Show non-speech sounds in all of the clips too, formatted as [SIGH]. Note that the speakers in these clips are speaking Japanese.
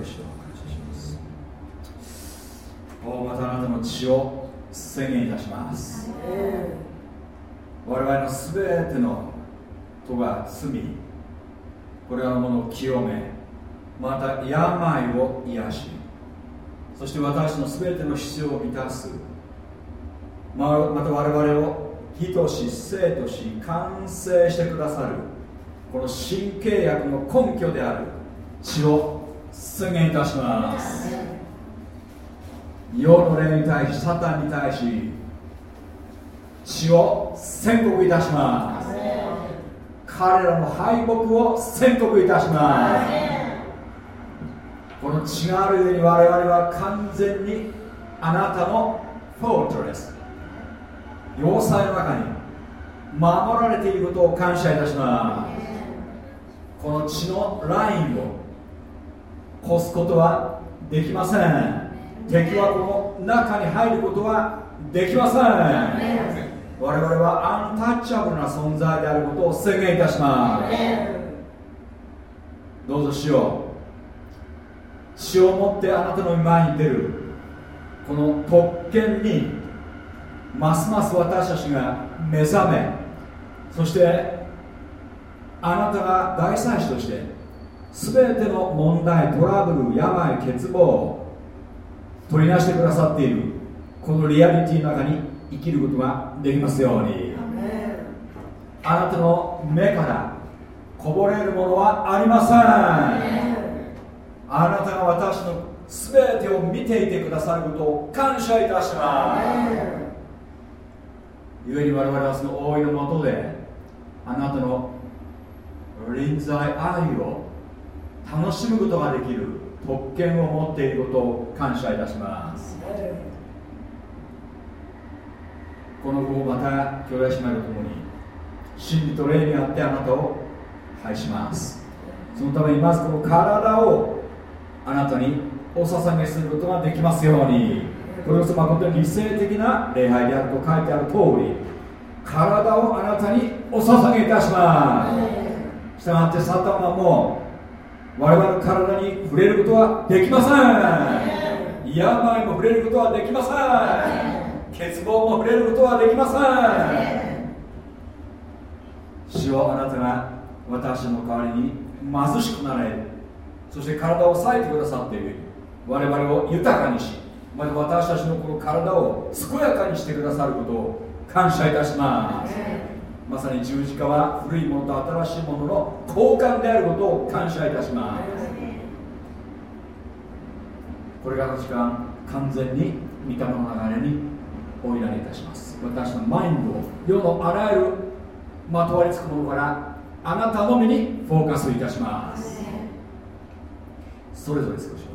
ハレルヤ主を感謝します。おまたあなたの血を宣言いたします。我々の全てのとが罪これらのものを清めまた病を癒しそして私の全ての必要を満たすままた我々を義とし生とし完成してくださるこの新契約の根拠である血を宣言いたします。世の霊に対しサタンに対し血を宣告いたします。彼らの敗北を宣告いたします。この血がある上に我々は完全にあなたのフォートレス。要塞の中に守られていることを感謝いたします。この血のラインを越すことはできません。敵はこの中に入ることはできません。我々はアンタッチャブルな存在であることを宣言いたします。どうぞしよう。血を持ってあなたの前に出る。この特権にますます私たちが目覚め。そしてあなたが大祭司として全ての問題トラブル病欠乏を取りなしてくださっているこのリアリティの中に生きることができますように。あなたの目からこぼれるものはありません。あなたが私の全てを見ていてくださることを感謝いたします。故に我々はその大いのもとであなたの臨在愛を楽しむことができる特権を持っていることを感謝いたします。この後また兄弟姉妹と共に真理と霊にあってあなたを拝します。そのためにまずこの体をあなたにお捧げすることができますように。これこそ誠に理性的な礼拝であると書いてある通り体をあなたにお捧げいたします。したがってサタンはもう我々の体に触れることはできません。病も触れることはできません。欠乏も触れることはできません。主をあなたが私の代わりに貧しくなれ。そして体を割いてくださっている。我々を豊かにしまた私たちのこの体を健やかにしてくださることを感謝いたします。まさに十字架は古いものと新しいものの交換であることを感謝いたします。これからの時間完全に御霊の流れにおいられいたします。私のマインドを世のあらゆるまとわりつくものからあなたのみにフォーカスいたします。それぞれ少し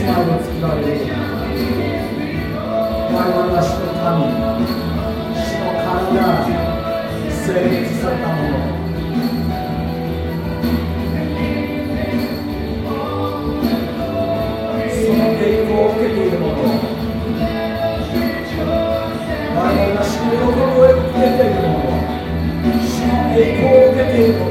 内側に作られる我々は死の神死の神が成立されたものその栄光を受けているもの我々は死の喜びをけているもの。死の栄光を受けているもの。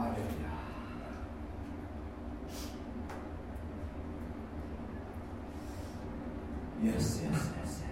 アレルヤイエスイエスイエス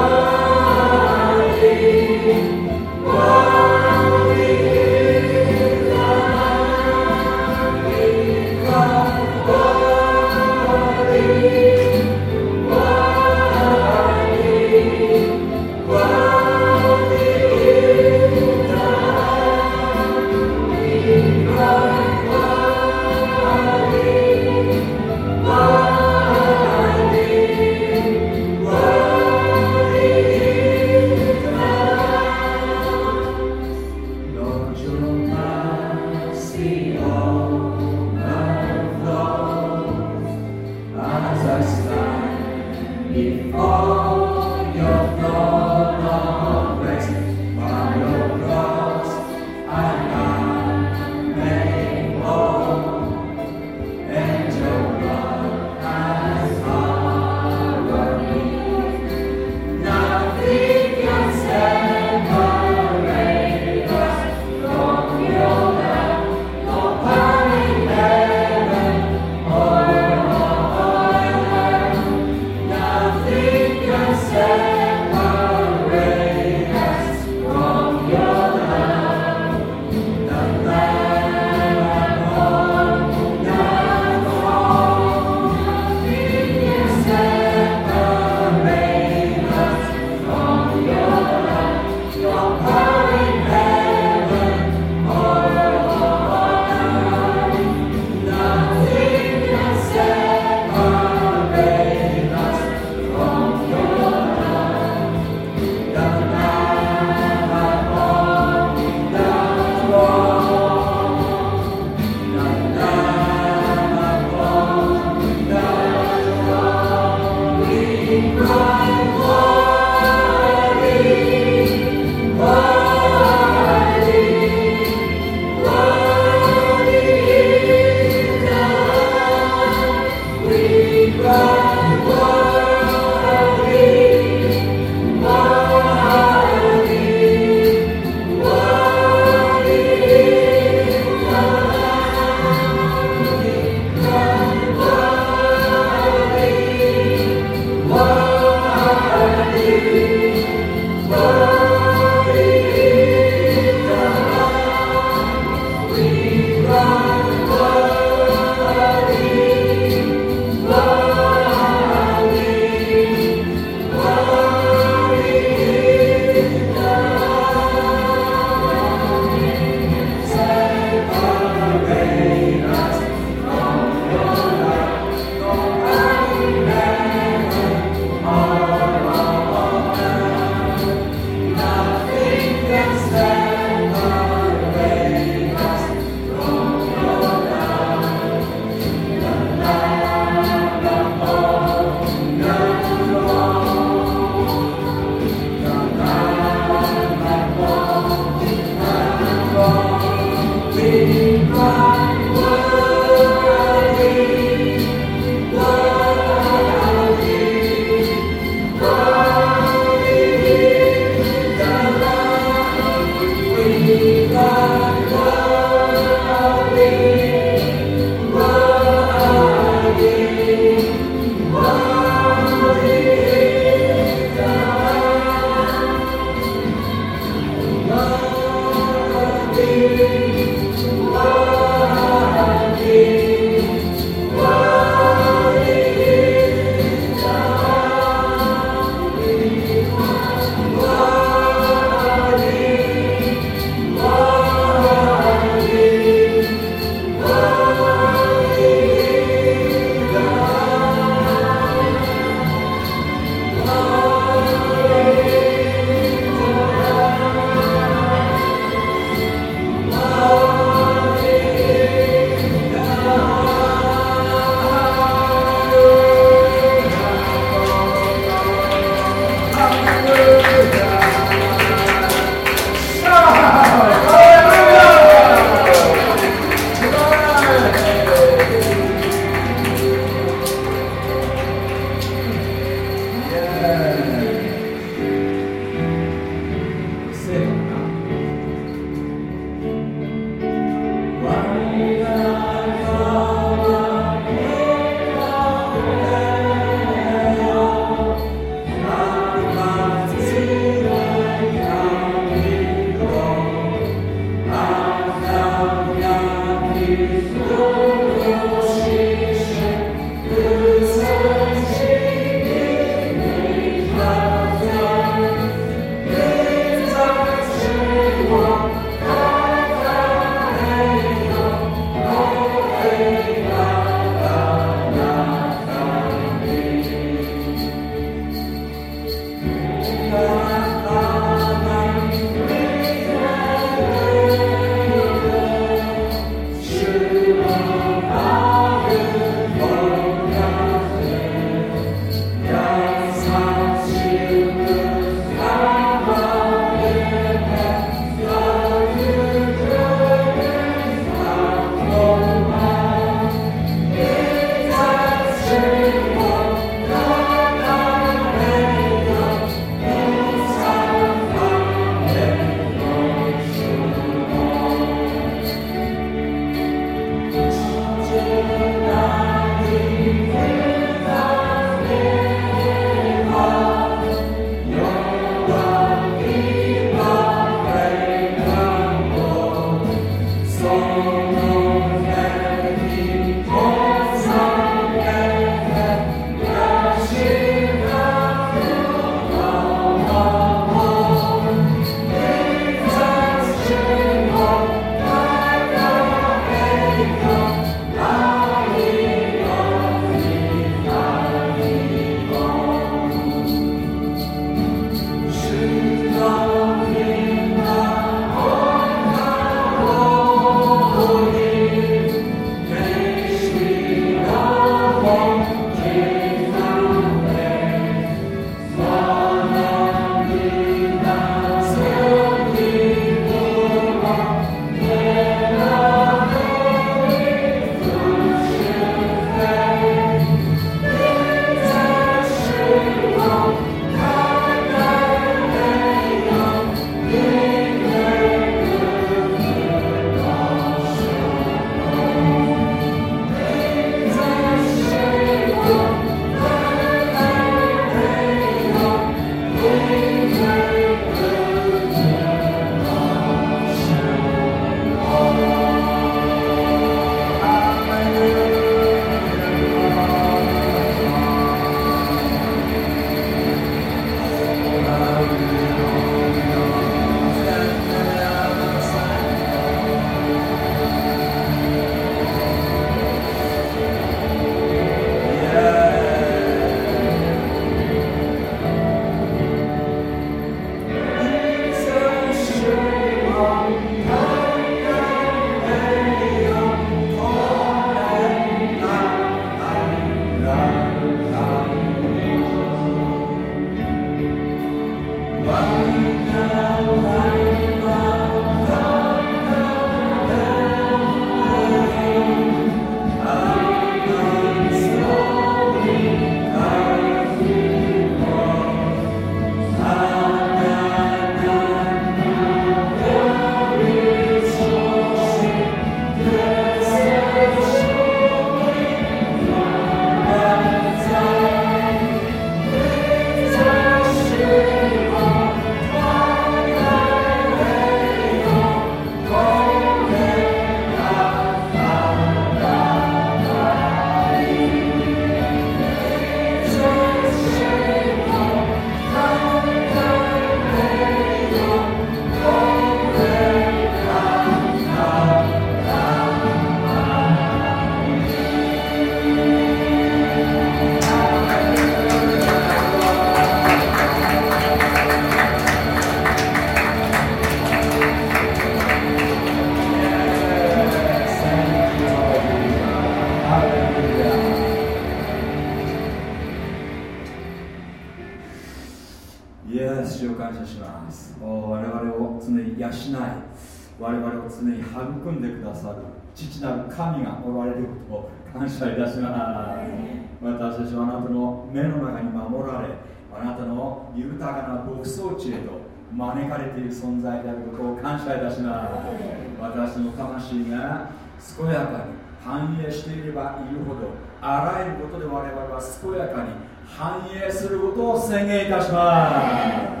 します私の魂が健やかに繁栄していればいるほどあらゆることで我々は健やかに繁栄することを宣言いたしま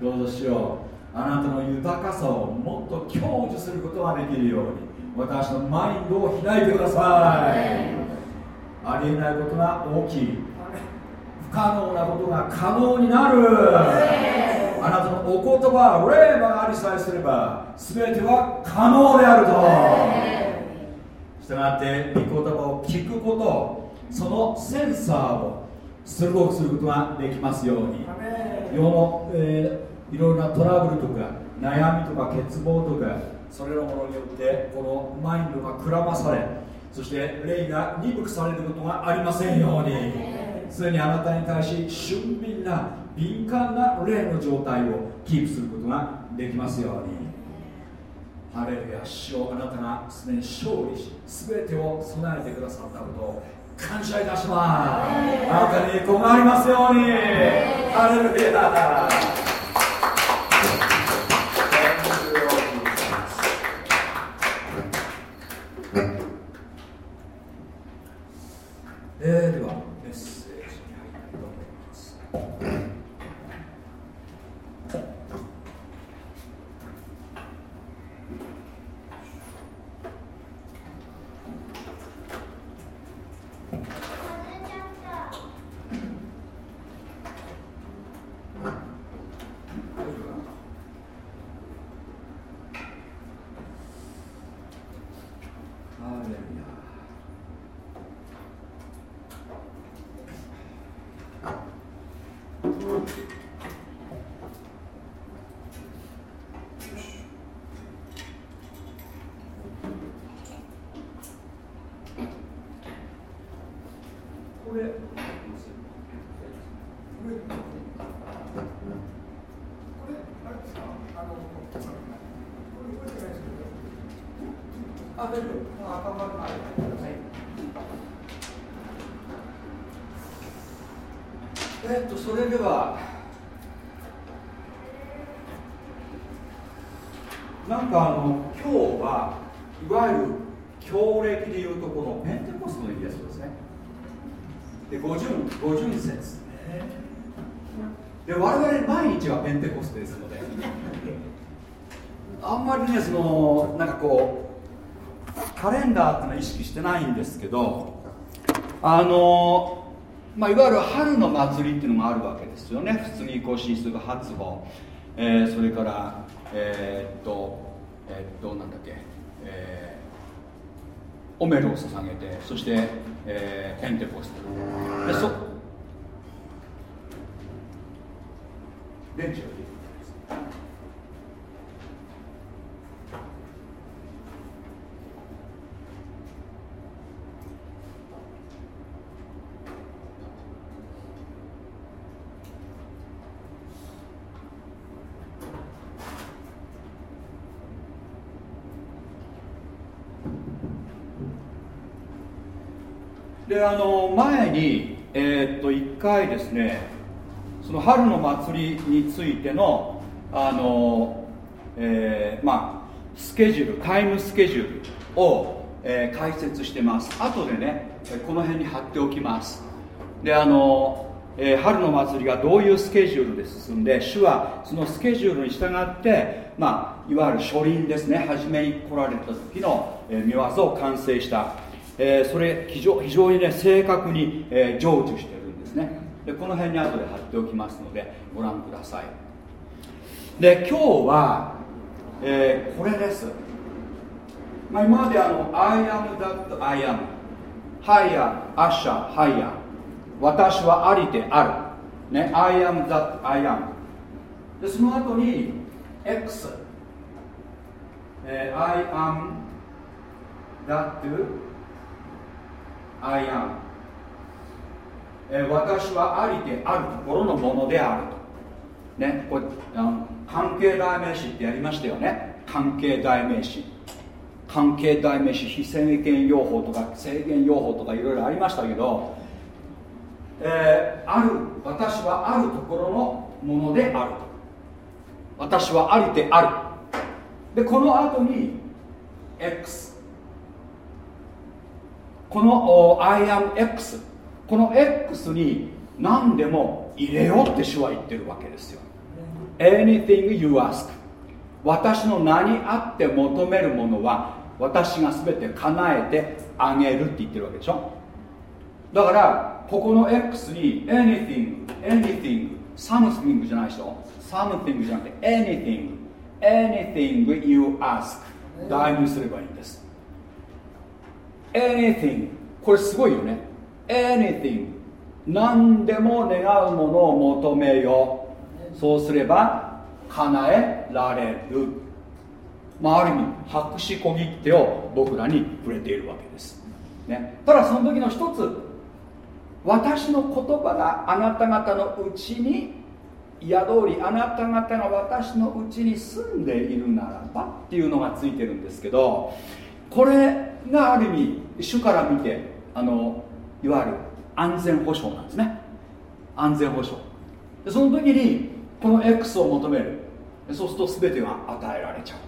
すどうぞしよう。あなたの豊かさをもっと享受することができるように。私のマインドを開いてくださいありえないことが大きい可能なことが可能になる。あなたのお言葉霊がありさえすれば全ては可能であると。したがって御言葉を聞くことそのセンサーを鋭くすることができますように。世の、えー、いろいろなトラブルとか悩みとか欠乏とかそれらものによってこのマインドがくらまされそして霊が鈍くされることがありませんように常にあなたに対し俊敏な敏感な霊の状態をキープすることができますように。ハレルヤ主をあなたがすでに勝利し全てを備えてくださったことを感謝いたします。あなたに子がありますように。ハレルヤ50、50節。で、我々毎日はペンテコステですので、あんまりね、その、なんかこう、カレンダーってのは意識してないんですけど、あの、まあ、いわゆる春の祭りっていうのもあるわけですよね。普通に更新する初歩、えー、それから、えー、っと、えー、っと、なんだっけ、オメルを捧げてそして、えー、ペンテコステでそ電池をでであの前に、えー、っと1回ですねその春の祭りについてのあの、えー、まあスケジュールタイムスケジュールを、えー、解説してます。後でねこの辺に貼っておきます。であの、え、春の祭りがどういうスケジュールで進んで主はそのスケジュールに従ってまあいわゆる初輪ですね初めに来られた時の、えー、見業を完成した。えー、それ非常非常にね正確に、えー、成就してるんですね。でこの辺に後で貼っておきますのでご覧ください。で今日は、えー、これです、まあ、今まであの I am that I am ハイヤアッシャハイヤ私はありである。ね I am that I am でその後に X、えー、I am that I am、え、私はありであるところのものであると。ねこれあの関係代名詞ってやりましたよね。関係代名詞。関係代名詞非制限用法とか制限用法とかいろいろありましたけど、えー、ある私はあるところのものである私はありである。でこの後に X この I am X この X に何でも入れようって主は言ってるわけですよ。Anything you ask 私の名にあって求めるものは私が全て叶えてあげるって言ってるわけでしょ。だからここの X に anything anything something じゃないでしょ something じゃなくて anything anything you ask 代入すればいいんです。Anything. これすごいよね。anything. 何でも願うものを求めよそうすれば叶えられる、まあ、ある意味白紙小切手を僕らに触れているわけです、ね、ただその時の一つ私の言葉があなた方のうちに宿りあなた方が私のうちに住んでいるならばっていうのがついてるんですけどこれがある意味主から見てあのいわゆる安全保障なんですね。安全保障。でその時にこの X を求める。そうすると全てが与えられちゃう。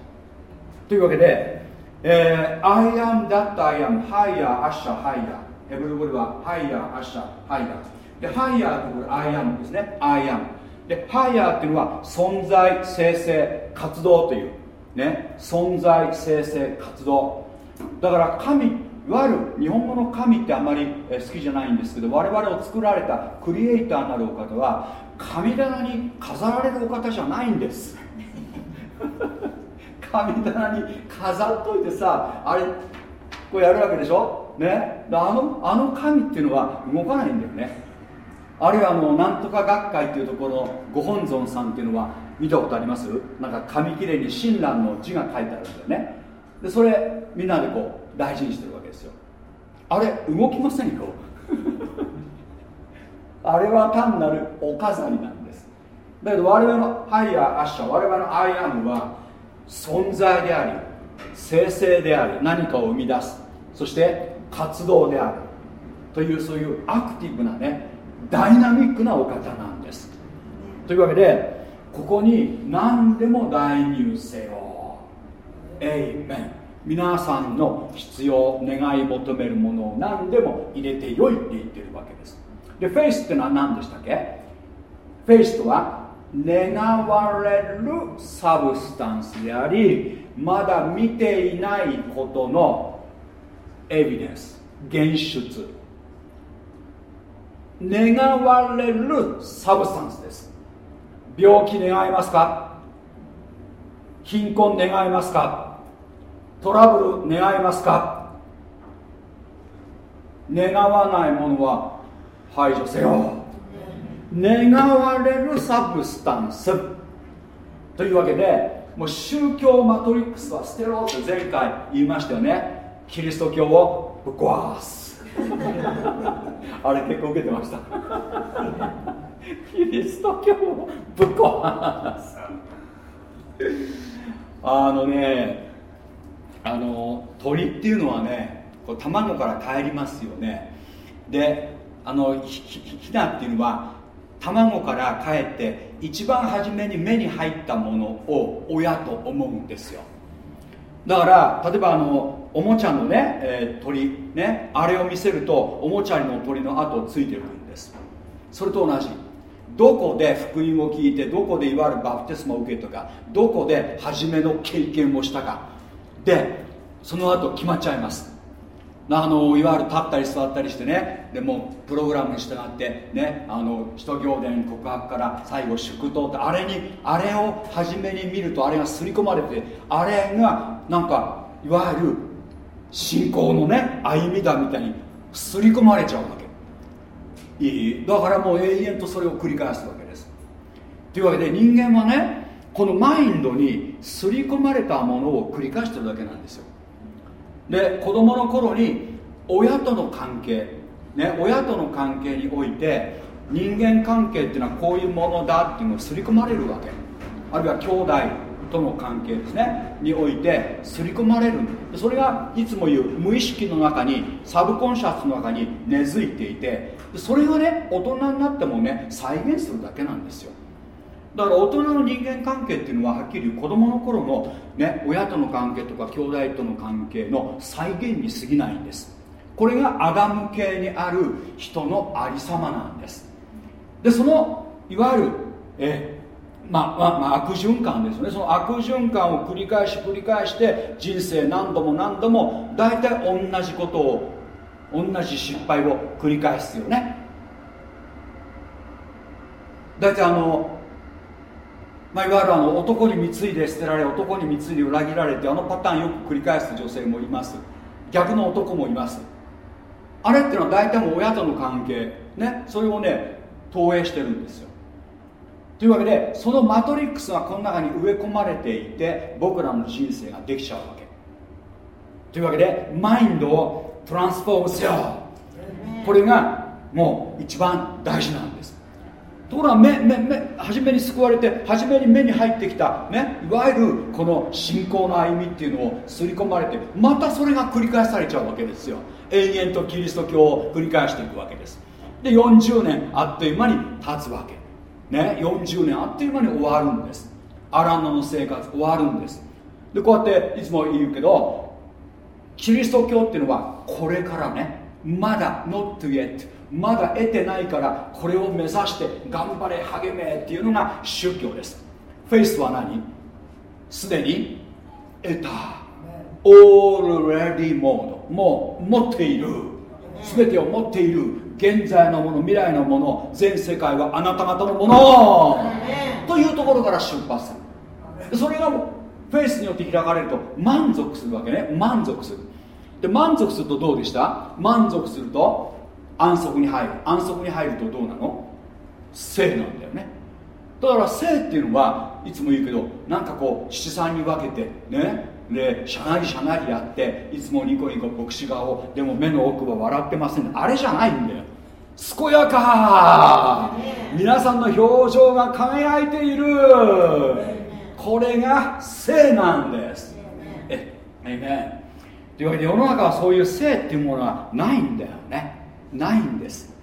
というわけで、えー、I am that I am higher, asher, higher ヘブル語では higher, asher, higher で higher ってこれ I am ですね。I am で higher っていうのは存在生成活動という。ね。存在生成活動。だから神いわゆる日本語の神ってあまり好きじゃないんですけど我々を作られたクリエイターなるお方は神棚に飾られるお方じゃないんです。[LAUGHS] 神棚に飾っといてさあれこうやるわけでしょ？ね？あのあの神っていうのは動かないんだよね。あるいはあのなんとか学会っていうところのご本尊さんっていうのは見たことあります？なんか紙切れに親鸞の字が書いてあるんだよね。でそれみんなでこう大事にしてるわけですよ。あれ動きませんよ。[LAUGHS] あれは単なるお飾りなんです。だけど我々のハイヤーアッシャー我々の I AM は存在であり生成であり何かを生み出す。そして活動である。というそういうアクティブなねダイナミックなお方なんです。というわけでここに何でも代入せよ。エイメン皆さんの必要願い求めるものを何でも入れてよいって言ってるわけです。でフェイスってのは何でしたっけ？フェイスとは願われる substance でありまだ見ていないことのエビデンス現出。願われる substance です。病気願いますか？貧困願いますか？トラブル願いますか？願わないものは排除せよ。願われるサブスタンス。というわけでもう宗教マトリックスは捨てろって前回言いましたよね。キリスト教をぶっ壊す。[LAUGHS] あれ結構受けてました。キリスト教をぶっ壊す。あのねあの鳥っていうのはねこう卵から帰りますよね。であのヒナっていうのは卵から帰って一番初めに目に入ったものを親と思うんですよ。だから例えばあのおもちゃのね、えー、鳥ねあれを見せるとおもちゃの鳥の跡をついてるんです。それと同じ。どこで福音を聞いてどこでいわゆるバプテスマを受けとかどこで初めの経験をしたかでその後決まっちゃいます。あのいわゆる立ったり座ったりしてね。でもプログラムに従ってねあの使徒行伝告白から最後祝祷ってあれにあれを初めに見るとあれが刷り込まれてあれがなんかいわゆる信仰のね歩みだみたいに刷り込まれちゃうわけ。いい。だからもう永遠とそれを繰り返すわけです。というわけで人間はねこのマインドに刷り込まれたものを繰り返してるだけなんですよ。で子供の頃に親との関係ね親との関係において人間関係っていうのはこういうものだっていうのを刷り込まれるわけ。あるいは兄弟との関係ですね。において刷り込まれるそれがいつも言う無意識の中にサブコンシャスの中に根付いていてそれがね大人になってもね再現するだけなんですよ。だから大人の人間関係っていうのははっきり言う子供の頃の、ね、親との関係とか兄弟との関係の再現に過ぎないんです。これがアダム系にある人のありさまなんです。でそのいわゆるえまあまあ、まあ、悪循環ですよね。その悪循環を繰り返し繰り返して人生何度も何度も大体同じことを同じ失敗を繰り返すよね。大体あのまあ、いわゆるあの男に貢いで捨てられ男に貢いで裏切られてあのパターンよく繰り返す女性もいます。逆の男もいます。あれっていうのは大体も親との関係ねそれをね投影してるんですよ。というわけでそのマトリックスがこの中に植え込まれていて僕らの人生ができちゃうわけ。というわけでマインドをトランスフォームせよ。これがもう一番大事なんです。ところが目目目初めに救われて初めに目に入ってきた、ね、いわゆるこの信仰の歩みっていうのを刷り込まれてまたそれが繰り返されちゃうわけですよ。延々とキリスト教を繰り返していくわけです。で40年あっという間に経つわけ。ね40年あっという間に終わるんです。アランナの生活終わるんです。でこうやっていつも言うけどキリスト教っていうのはこれからねまだ not yet まだ得てないからこれを目指して頑張れ励めっていうのが宗教です。フェイスは何？すでに得た。Already モードもう持っている。全てを持っている。現在のもの未来のもの。全世界はあなた方のもの。というところから出発する。それがフェイスによって開かれると満足するわけね。満足する。で満足するとどうでした？満足すると安息に入る。安息に入るとどうなの？生なんだよね。だから生っていうのはいつも言うけどなんかこう七三に分けてねでしゃがりしゃがりやっていつもニコニコ牧師顔でも目の奥は笑ってません。あれじゃないんだよ。健やか。皆さんの表情が輝いている。これが生なんです。ええねというわけで世の中はそういう生っていうものはないんだよねないんです。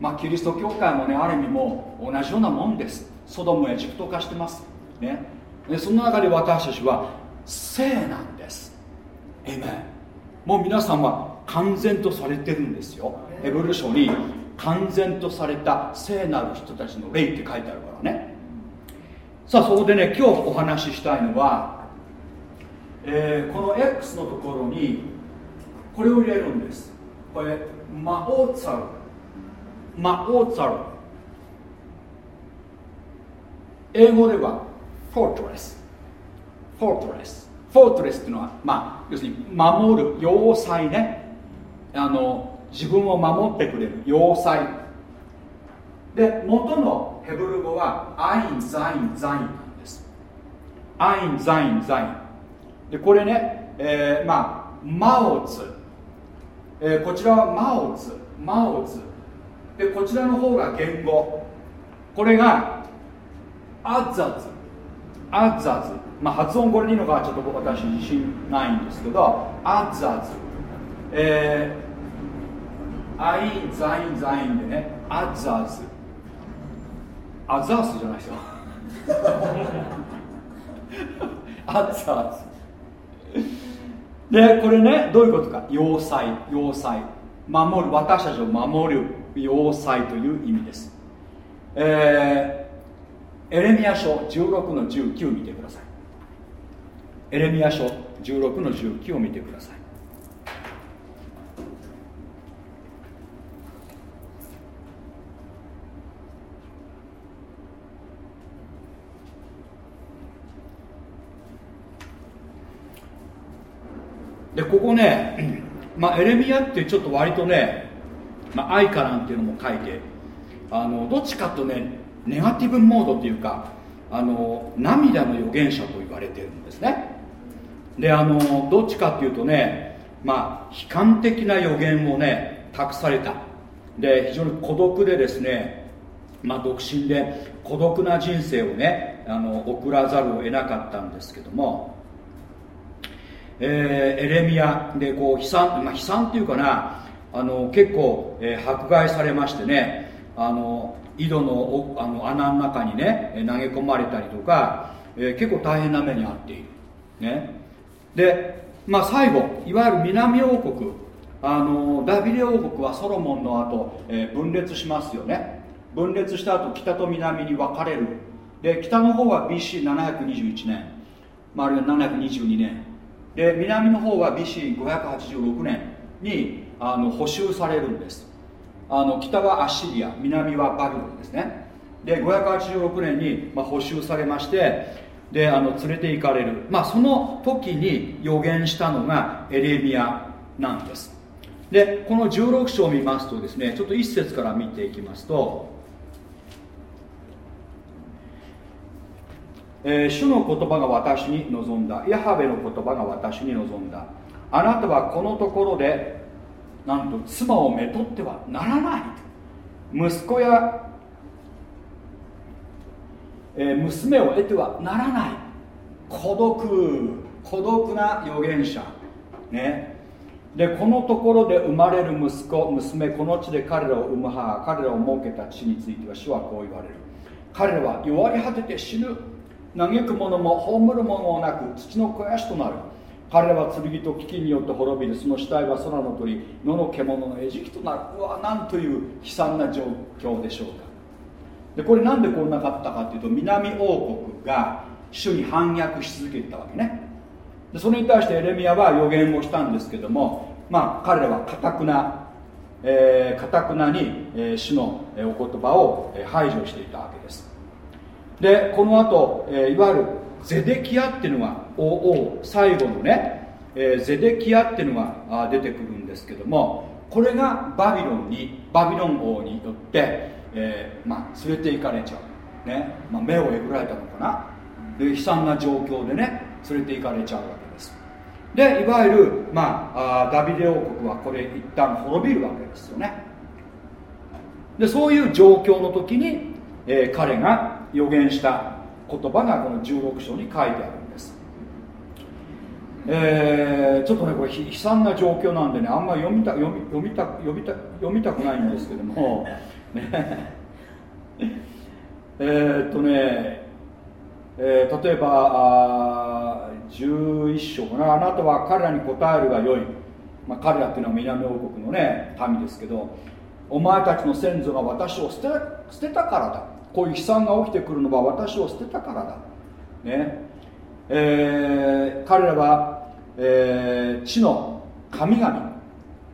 まあキリスト教会もねある意味もう同じようなもんです。ソドムエジプト化してます。ね。でその中で私たちは聖なんです。えめもう皆さんは完全とされてるんですよ。ヘブル書に完全とされた聖なる人たちの霊って書いてあるからね。さあそこでね今日お話ししたいのは、えー、この X のところにこれを入れるんです。これマオーツァルマオーツァル英語では fortress fortress fortress っていうのは、まあ、要するに守る要塞ね。あの自分を守ってくれる要塞。で元のヘブル語はעין זין זין なんです。עין זין זין。でこれね、えー、まあ מעוז えー、こちらは מעוז。מעוז。でこちらの方が言語。これがアッザズアッザズまあ発音これでいいのかちょっと私自信ないんですけど עזזえー、עין זין זין でね עזז アザースじゃないですよ。[LAUGHS] עזז でこれねどういうことか？要塞要塞。守る私たちを守る要塞という意味です。えー、エレミア書16の19見てください。エレミア書16の19を見てくださいでここね、まあ、エレミアってちょっと割とね、まあ、愛かなんていうのも書いてあのどっちかとねネガティブモードっていうかあの涙の預言者と言われてるんですね。であのどっちかっていうとねまあ悲観的な予言をね託された。で非常に孤独でですね、まあ、独身で孤独な人生をねあの送らざるを得なかったんですけども、えー、エレミアでこう悲惨、まあ、悲惨っていうかなあの結構、えー、迫害されましてねあの井戸のあの穴の中にね投げ込まれたりとか、えー、結構大変な目に遭っている、ね、で、まあ、最後いわゆる南王国あのダビデ王国はソロモンの後、えー、分裂しますよね。分裂した後北と南に分かれる。で北の方は BC721 年、まあ、あるいは722年。で南の方は BC586 年にあの補修されるんです。あの北はアッシリア南はバビロンですね。で586年に、まあ、補修されましてであの連れて行かれる、まあ、その時に予言したのがエレミアなんです。でこの16章を見ますとですねちょっと一節から見ていきますと、えー、主の言葉が私に望んだ。ヤハベの言葉が私に望んだ。あなたはこのところでなんと妻をめとってはならない。息子や、えー、娘を得てはならない。孤独。孤独な預言者。ね。でこのところで生まれる息子娘この地で彼らを産む母彼らを設けた地については主はこう言われる。彼らは弱り果てて死ぬ。嘆く者も葬る者もなく土の肥やしとなる。彼らは剣と飢饉によって滅びる。その死体は空の鳥野の獣の餌食となる。うわなんという悲惨な状況でしょうか。でこれなんでこんなかったかっていうと南王国が主に反逆し続けてたわけね。でそれに対してエレミアは予言をしたんですけどもまあ彼らはかたくなえー、くなに、えー、主の、お言葉を、排除していたわけです。でこの後、えー、いわゆるゼデキアっていうのが王最後のね、えー、ゼデキアっていうのが出てくるんですけどもこれがバビロンにバビロン王によって、えーまあ、連れて行かれちゃう、ねまあ、目をえぐられたのかな。で悲惨な状況でね連れて行かれちゃうわけです。でいわゆる、まあ、あダビデ王国はこれ一旦滅びるわけですよね。でそういう状況の時に、えー、彼が予言した言葉がこの16章に書いてあるんです、えー、ちょっとねこれ悲惨な状況なんでねあんまり読みた読み読みた読みた読みたくないんですけども。ね。えっとねえー、例えばあ11章かな。あなたは彼らに答えるがよい、まあ、彼らっていうのは南王国のね民ですけどお前たちの先祖が私を捨て捨てたからだこういう悲惨が起きてくるのは私を捨てたからだ、ね。えー、彼らは、えー、地の神々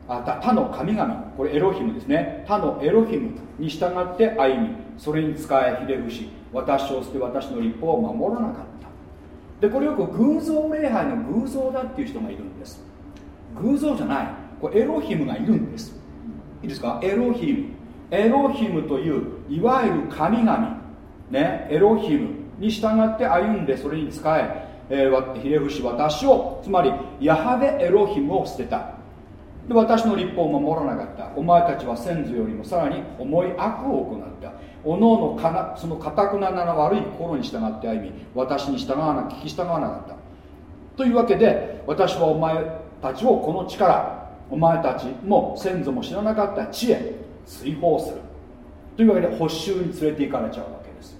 あ他の神々これエロヒムですね。他のエロヒムに従って歩みそれに仕えひれ伏私を捨て私の立法を守らなかった。でこれよく偶像礼拝の偶像だっていう人がいるんです。偶像じゃない。これエロヒムがいるんです。いいですか？エロヒム。エロヒムといういわゆる神々、ね、エロヒムに従って歩んでそれに仕ええー、ひれ伏し私をつまりヤハベエロヒムを捨てた。で私の立法を守らなかった。お前たちは先祖よりもさらに重い悪を行った。おのおのかなそのかたくなな悪い心に従って歩み私に従わな聞き従わなかった。というわけで私はお前たちをこの力お前たちも先祖も知らなかった地へ追放する。というわけで補修に連れて行かれちゃうわけです。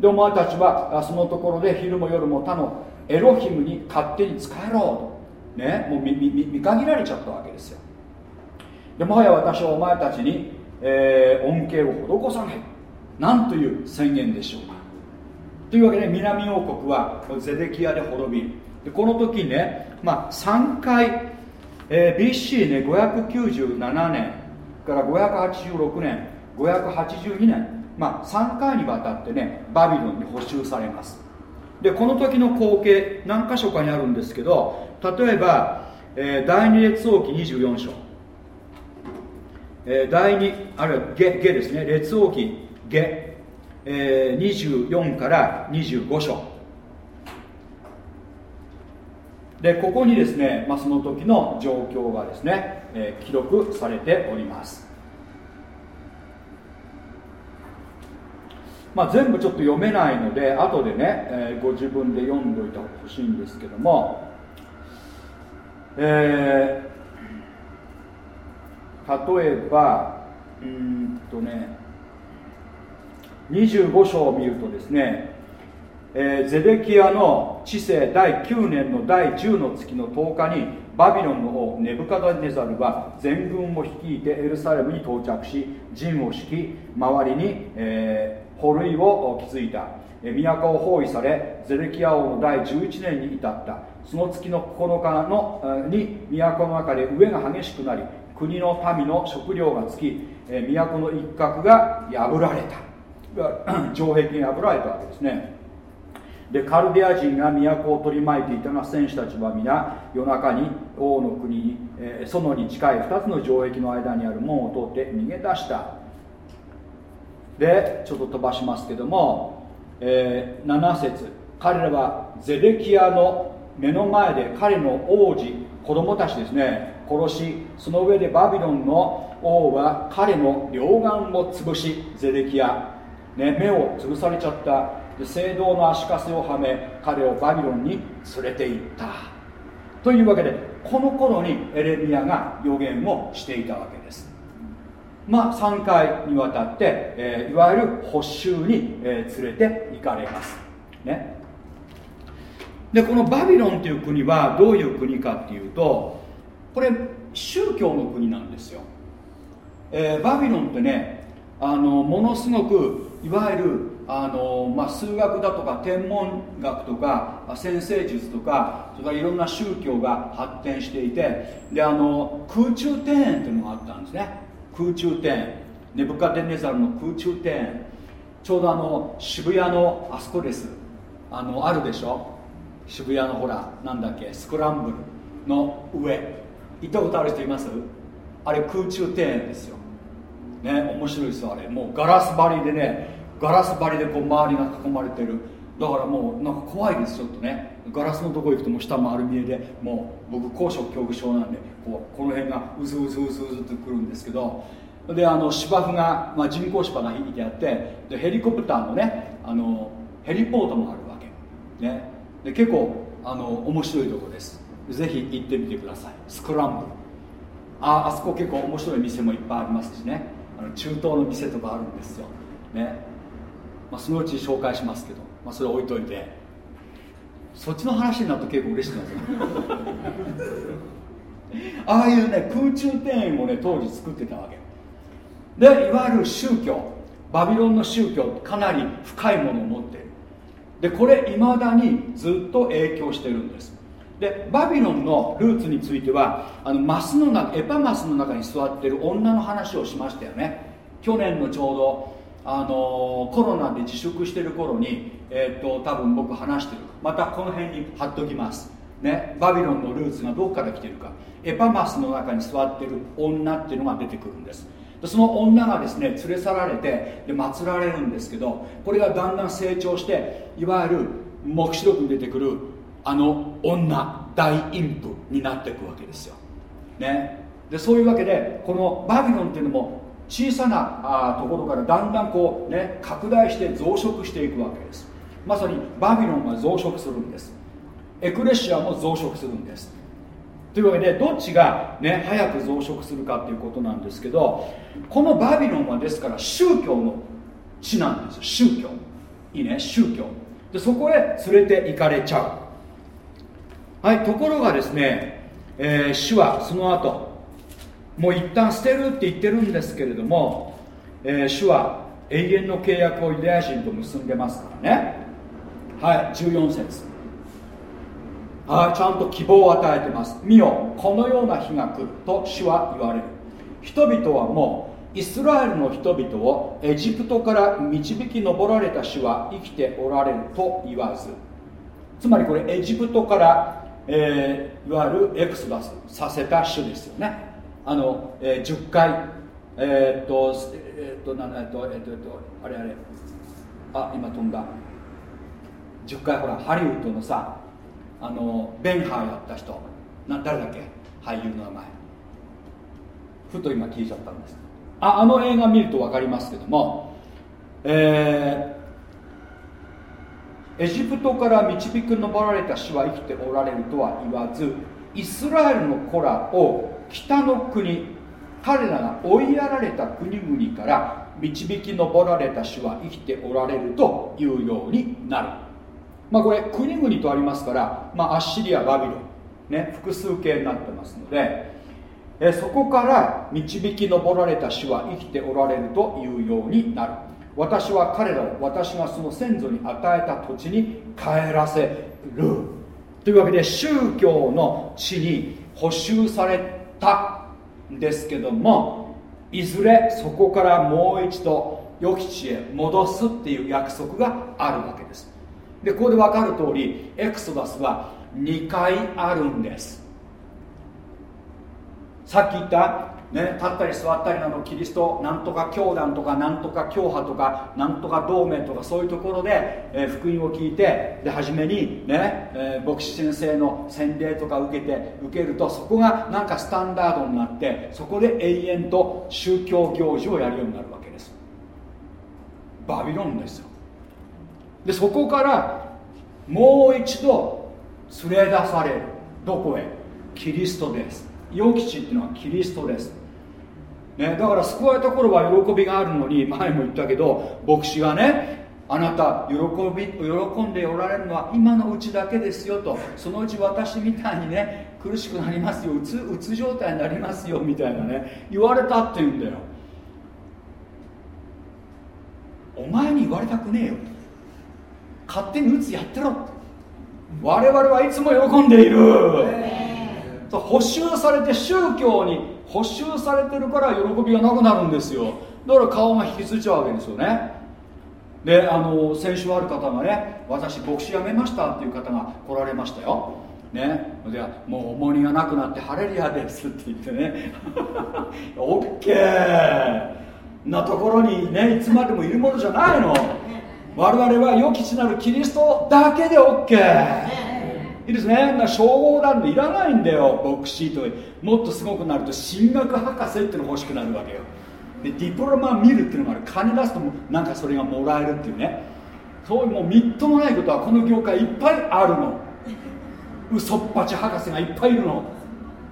でお前たちはそのところで昼も夜も他のエロヒムに勝手に使えろと。ねもう見限られちゃったわけですよ。でもはや私はお前たちに、えー、恩恵を施さない。なんという宣言でしょうか。というわけで南王国はゼデキヤで滅びでこの時ね、まあ、3回、えー、BC ね597年から586年582年まあ3回にわたってねバビロンに補修されます。でこの時の光景何箇所かにあるんですけど例えば、えー、第二列王記24章、えー、第二あるいは下下ですね。列王記下、えー、24から25章。でここにですね、まあ、その時の状況がですね、えー、記録されております、まあ、全部ちょっと読めないので後でね、えー、ご自分で読んでおいてほしいんですけども、えー、例えばうんとね25章を見るとですねえー、ゼデキアの治世第9年の第10の月の10日にバビロンの王ネブカダネザルは全軍を率いてエルサレムに到着し陣を敷き周りに、えー、保塁を築いた。都を包囲されゼデキア王の第11年に至った。その月の9日のに都の中で飢えが激しくなり国の民の食料が尽き都の一角が破られた。[CLEARS THROAT] 城壁が破られたわけですね。でカルデア人が都を取り巻いていたが戦士たちは皆夜中に王の国に、えー、園に近い2つの城壁の間にある門を通って逃げ出した。でちょっと飛ばしますけども、えー、7節。彼らはゼデキアの目の前で彼の王子子供たちですね。殺しその上でバビロンの王は彼の両眼を潰しゼデキア、ね、目を潰されちゃった。で聖堂の足かせをはめ彼をバビロンに連れて行った。というわけでこの頃にエレミアが予言をしていたわけです。まあ3回にわたって、えー、いわゆる補修に、えー、連れて行かれます。ね。でこのバビロンという国はどういう国かっていうとこれ宗教の国なんですよ、えー、バビロンってねあのものすごくいわゆるあの、まあ、数学だとか天文学とか先生術とかそれからいろんな宗教が発展していてであの空中庭園っていうのがあったんですね。空中庭園。ネブカデネザルの空中庭園。ちょうどあの渋谷のあそこです。あのあるでしょ？渋谷のほらなんだっけ？スクランブルの上。行ったことある人います？あれ空中庭園ですよ。ね面白いですよあれ。もうガラス張りでねガラス張りでこう周りが囲まれてる。だからもうなんか怖いですちょっとね。ガラスのとこ行くともう下丸見えでもう僕高所恐怖症なんでこうこの辺がうずうずうずうずってくるんですけど。であの芝生が、まあ、人工芝が引いてあってでヘリコプターのねあのヘリポートもあるわけ、ね、で結構あの面白いとこです。ぜひ行ってみてください。スクランブル。ああそこ結構面白い店もいっぱいありますしね。あの中東の店とかあるんですよ。ね。まあ、そのうち紹介しますけど、まあ、それ置いといてそっちの話になると結構嬉しくなるああいうね空中庭園をね当時作ってたわけ。でいわゆる宗教バビロンの宗教かなり深いものを持っている。でこれいまだにずっと影響してるんです。でバビロンのルーツについてはあのマスの中エパマスの中に座ってる女の話をしましたよね。去年のちょうどあのコロナで自粛してる頃に、えーと、多分僕話してるまたこの辺に貼っときます。ね。バビロンのルーツがどこから来てるか。エパマスの中に座ってる女っていうのが出てくるんです。その女がですね連れ去られてで祀られるんですけどこれがだんだん成長していわゆる黙示録に出てくるあの女大陰譜になっていくわけですよ、ね、でそういうわけでこのバビロンっていうのも小さなあところからだんだんこうね拡大して増殖していくわけです。まさにバビロンが増殖するんです。エクレシアも増殖するんです。というわけでどっちがね早く増殖するかっていうことなんですけどこのバビロンはですから宗教の地なんです宗教。いいね。宗教。でそこへ連れて行かれちゃう。はい。ところがですね、えー、主はその後もう一旦捨てるって言ってるんですけれども、えー、主は永遠の契約をユダヤ人と結んでますからね。はい14節。はいちゃんと希望を与えてます。見よこのような日が来ると主は言われる。人々はもうイスラエルの人々をエジプトから導き上られた主は生きておられると言わず。つまりこれエジプトから、えー、いわゆるエクスダスさせた主ですよね。あの、えー、10回えー、っとえー、っとなんえっとえっとえっとあれあれ。あ今飛んだ。10回ほらハリウッドのさあのベンハーやった人。な誰だっけ？俳優の名前。ふと今聞いちゃったんです。ああの映画見ると分かりますけども、えエジプトから導く上られた死は生きておられるとは言わずイスラエルの子らを北の国彼らが追いやられた国々から導き上られた主は生きておられるというようになる。まあこれ国々とありますから、まあ、アッシリアバビロンね複数形になってますのでえそこから導き上られた主は生きておられるというようになる。私は彼らを私がその先祖に与えた土地に帰らせる。というわけで宗教の地に補修されたんですけどもいずれそこからもう一度良き地へ戻すっていう約束があるわけです。でここで分かる通りエクソダスは2回あるんです。さっき言ったね、立ったり座ったりなどキリストなんとか教団とかなんとか教派とかなんとか同盟とかそういうところで、えー、福音を聞いてで初めにね、えー、牧師先生の洗礼とか受けて受けるとそこがなんかスタンダードになってそこで永遠と宗教行事をやるようになるわけです。バビロンですよ。でそこからもう一度連れ出される。どこへ？キリストです。良き地っていうのはキリストです。ね、だから救われた頃は喜びがあるのに前も言ったけど牧師がねあなた喜び喜んでおられるのは今のうちだけですよとそのうち私みたいにね苦しくなりますようつうつ状態になりますよみたいなね言われたって言うんだよ。お前に言われたくねえよ。勝手にうつやってろ。我々はいつも喜んでいる、補修されて宗教に補修されてるから喜びがなくなるんですよ。だから顔が引きついちゃうわけですよね。であの先週ある方がね私牧師辞めましたっていう方が来られましたよ。ね。でもう重荷がなくなってハレリアですって言ってね。[LAUGHS] オッケーなところにねいつまでもいるものじゃないの。我々は良き地なるキリストだけでオッケーいいですね。な称号なんでいらないんだよ。牧師と。もっとすごくなると進学博士っていうのが欲しくなるわけよ。でディプロマ見るっていうのもある。金出すともなんかそれがもらえるっていうね。そういうもうみっともないことはこの業界いっぱいあるの。嘘っぱち博士がいっぱいいるの。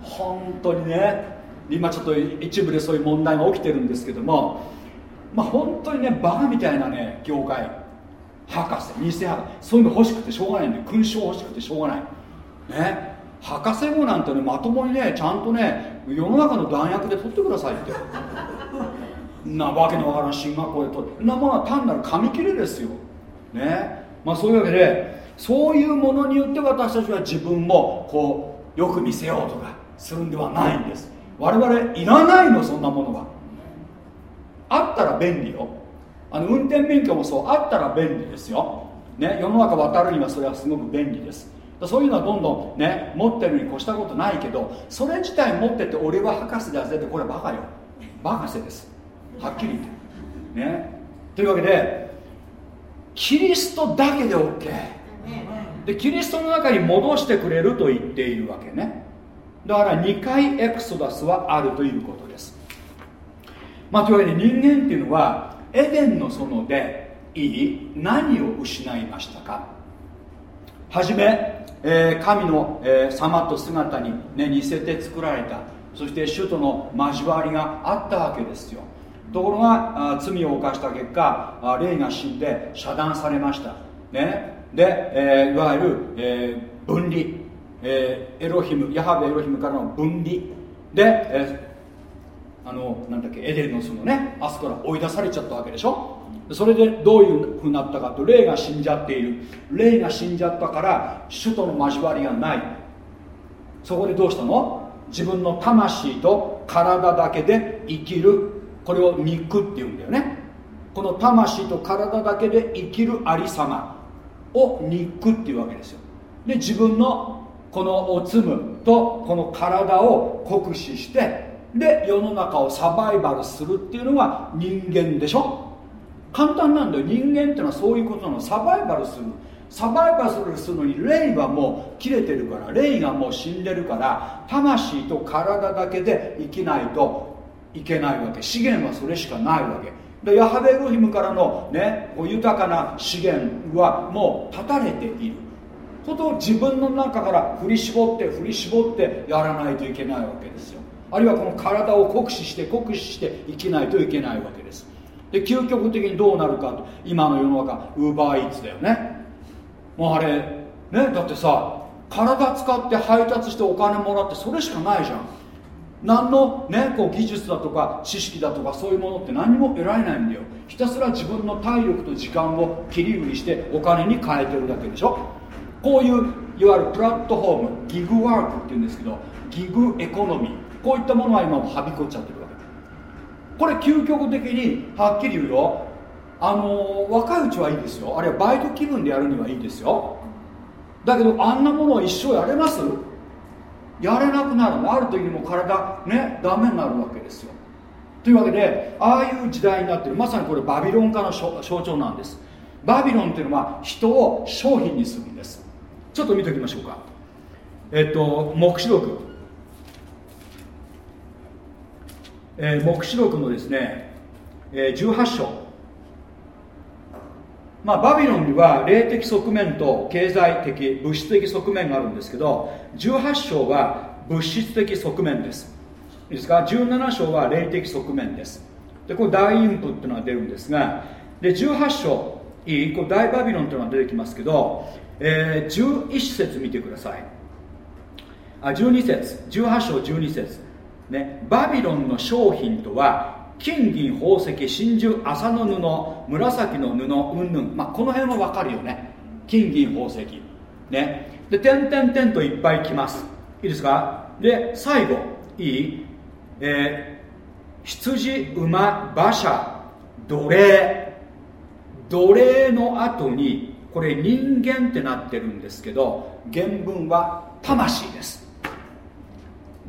本当にね。今ちょっと一部でそういう問題が起きてるんですけども。まあ本当にねバカみたいなね業界。博士偽博士。そういうの欲しくてしょうがないんで勲章欲しくてしょうがない。ね。博士号なんてねまともにねちゃんとね世の中の弾薬で取ってくださいって。[LAUGHS] なわけのわからん進学校で取って。なものは単なる紙切れですよ。ね。まあそういうわけでそういうものによって私たちは自分もこうよく見せようとかするんではないんです。我々いらないのそんなものは。あったら便利よ。あの運転免許もそうあったら便利ですよ、ね、世の中渡るにはそれはすごく便利です。そういうのはどんどんね持ってるに越したことないけどそれ自体持ってて俺は博士だぜってこれバカよ。バカせです。はっきり言って。ね。というわけでキリストだけで OK でキリストの中に戻してくれると言っているわけね。だから2回エクソダスはあるということです。まあというわけで人間っていうのはエデンの園でいい何を失いましたか？はじめ、えー、神の、えー、様と姿に、ね、似せて作られたそして主との交わりがあったわけですよ。ところが罪を犯した結果霊が死んで遮断されました、ね、で、えー、いわゆる、え、分離、え、エロヒムヤハベエロヒムからの分離。で、えあのなんだっけエデンのそのねあそこから追い出されちゃったわけでしょ？それでどういうふうになったかと霊が死んじゃっている。霊が死んじゃったから主との交わりがない。そこでどうしたの？自分の魂と体だけで生きる。これを肉っていうんだよね。この魂と体だけで生きるありさま。を肉っていうわけですよ。で自分のこのおつむとこの体を酷使してで世の中をサバイバルするっていうのが人間でしょ？簡単なんだよ。人間っていうのはそういうことなの。サバイバルする。サバイバルするのに霊はもう切れてるから。霊がもう死んでるから。魂と体だけで生きないといけないわけ。資源はそれしかないわけ。でヤハベエロヒムからの、ね、こう豊かな資源はもう断たれている。ことを自分の中から振り絞って振り絞ってやらないといけないわけですよ。あるいはこの体を酷使して酷使して生きないといけないわけです。で究極的にどうなるかと今の世の中ウーバーイーツだよね。もうあれねだってさ体使って配達してお金もらってそれしかないじゃん。何の、ね、こう技術だとか知識だとかそういうものって何も得られないんだよ。ひたすら自分の体力と時間を切り売りしてお金に変えてるだけでしょ。こういういわゆるプラットフォームギグワークっていうんですけどギグエコノミー。こういったものは今もはびこっちゃってるわけ。これ究極的にはっきり言うよ。あの、若いうちはいいですよ。あるいはバイト気分でやるにはいいですよ。だけどあんなものを一生やれます？やれなくなるある時にも体ねダメになるわけですよ。というわけでああいう時代になってる。まさにこれバビロン化の象徴なんです。バビロンっていうのは人を商品にするんです。ちょっと見ておきましょうか。えっと黙示録。えー、黙示録のですね、えー、18章。まあ、バビロンには霊的側面と経済的物質的側面があるんですけど18章は物質的側面です。いいですか？17章は霊的側面です。でこれ大インプっていうのが出るんですがで18章いい？こ大バビロンというのが出てきますけど、えー、11節見てください。あ12節。18章12節。ねバビロンの商品とは金銀宝石真珠麻の布紫の布うんぬん、まあ、この辺は分かるよね。金銀宝石。ね。で点々点といっぱい来ます。いいですか？で最後いい、えー、羊馬馬車奴隷。奴隷の後にこれ人間ってなってるんですけど原文は魂です。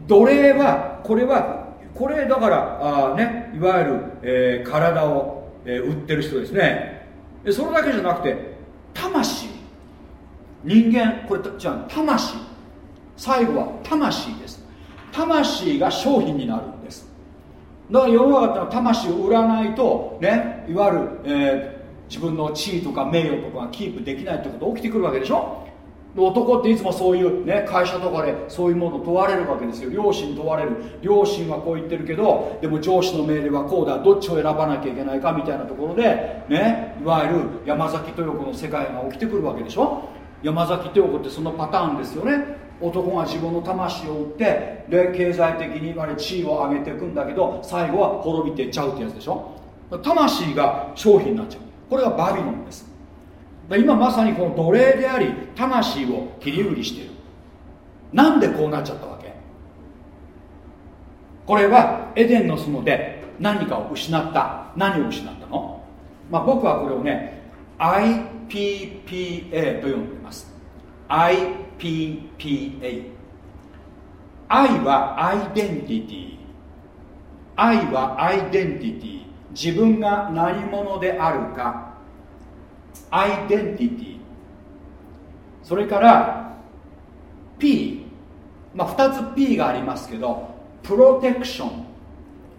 奴隷はこれはこれだからあ、ね、いわゆる、えー、体を、えー、売ってる人ですね。それだけじゃなくて魂。人間これじゃあ魂。最後は魂です。魂が商品になるんです。だから世の中ってのは魂を売らないとねいわゆる、えー、自分の地位とか名誉とかがキープできないってことが起きてくるわけでしょ。男っていつもそういう、ね、会社とかでそういうもの問われるわけですよ。両親問われる。両親はこう言ってるけどでも上司の命令はこうだ。どっちを選ばなきゃいけないかみたいなところで、ね、いわゆる山崎豊子の世界が起きてくるわけでしょ。山崎豊子ってそのパターンですよね。男が自分の魂を売ってで経済的に地位を上げていくんだけど最後は滅びていっちゃうってやつでしょ。魂が商品になっちゃう。これがバビロンです。今まさにこの奴隷であり魂を切り売りしている。なんでこうなっちゃったわけ？これはエデンの園で何かを失った。何を失ったの、まあ、僕はこれをね IPPA と呼んでます。IPPA 愛はアイデンティティ。愛はアイデンティティ。自分が何者であるかアイデンティティそれから P、まあ、2つ P がありますけどプロテクション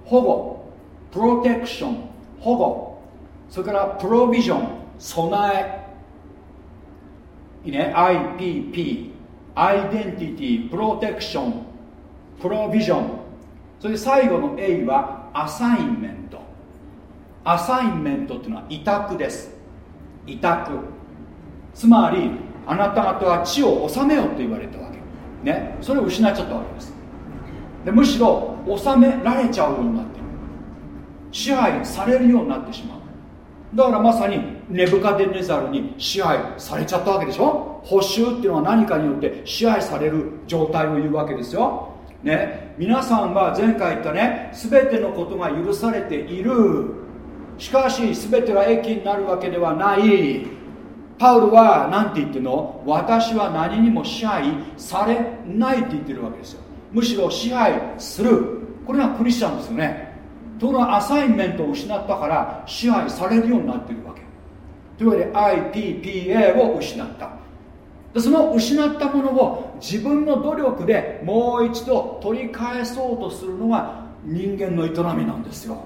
保護。プロテクション保護。それからプロビジョン備え。いいね。IPP アイデンティティプロテクションprovision それで最後の A は assignment assignment っていうのは委託です。委託。つまりあなた方は地を治めよと言われたわけ。ね。それを失っちゃったわけです。でむしろ治められちゃうようになってる。支配されるようになってしまう。だからまさにネブカデネザルに支配されちゃったわけでしょ。捕囚っていうのは何かによって支配される状態を言うわけですよ。ね。皆さんは前回言ったね全てのことが許されている。しかし全てが益になるわけではない。パウルは何て言ってるの？私は何にも支配されないって言ってるわけですよ。むしろ支配する。これがクリスチャンですよね。ところがアサインメントを失ったから支配されるようになってるわけ。というわけで IPPA を失った。でその失ったものを自分の努力でもう一度取り返そうとするのが人間の営みなんですよ。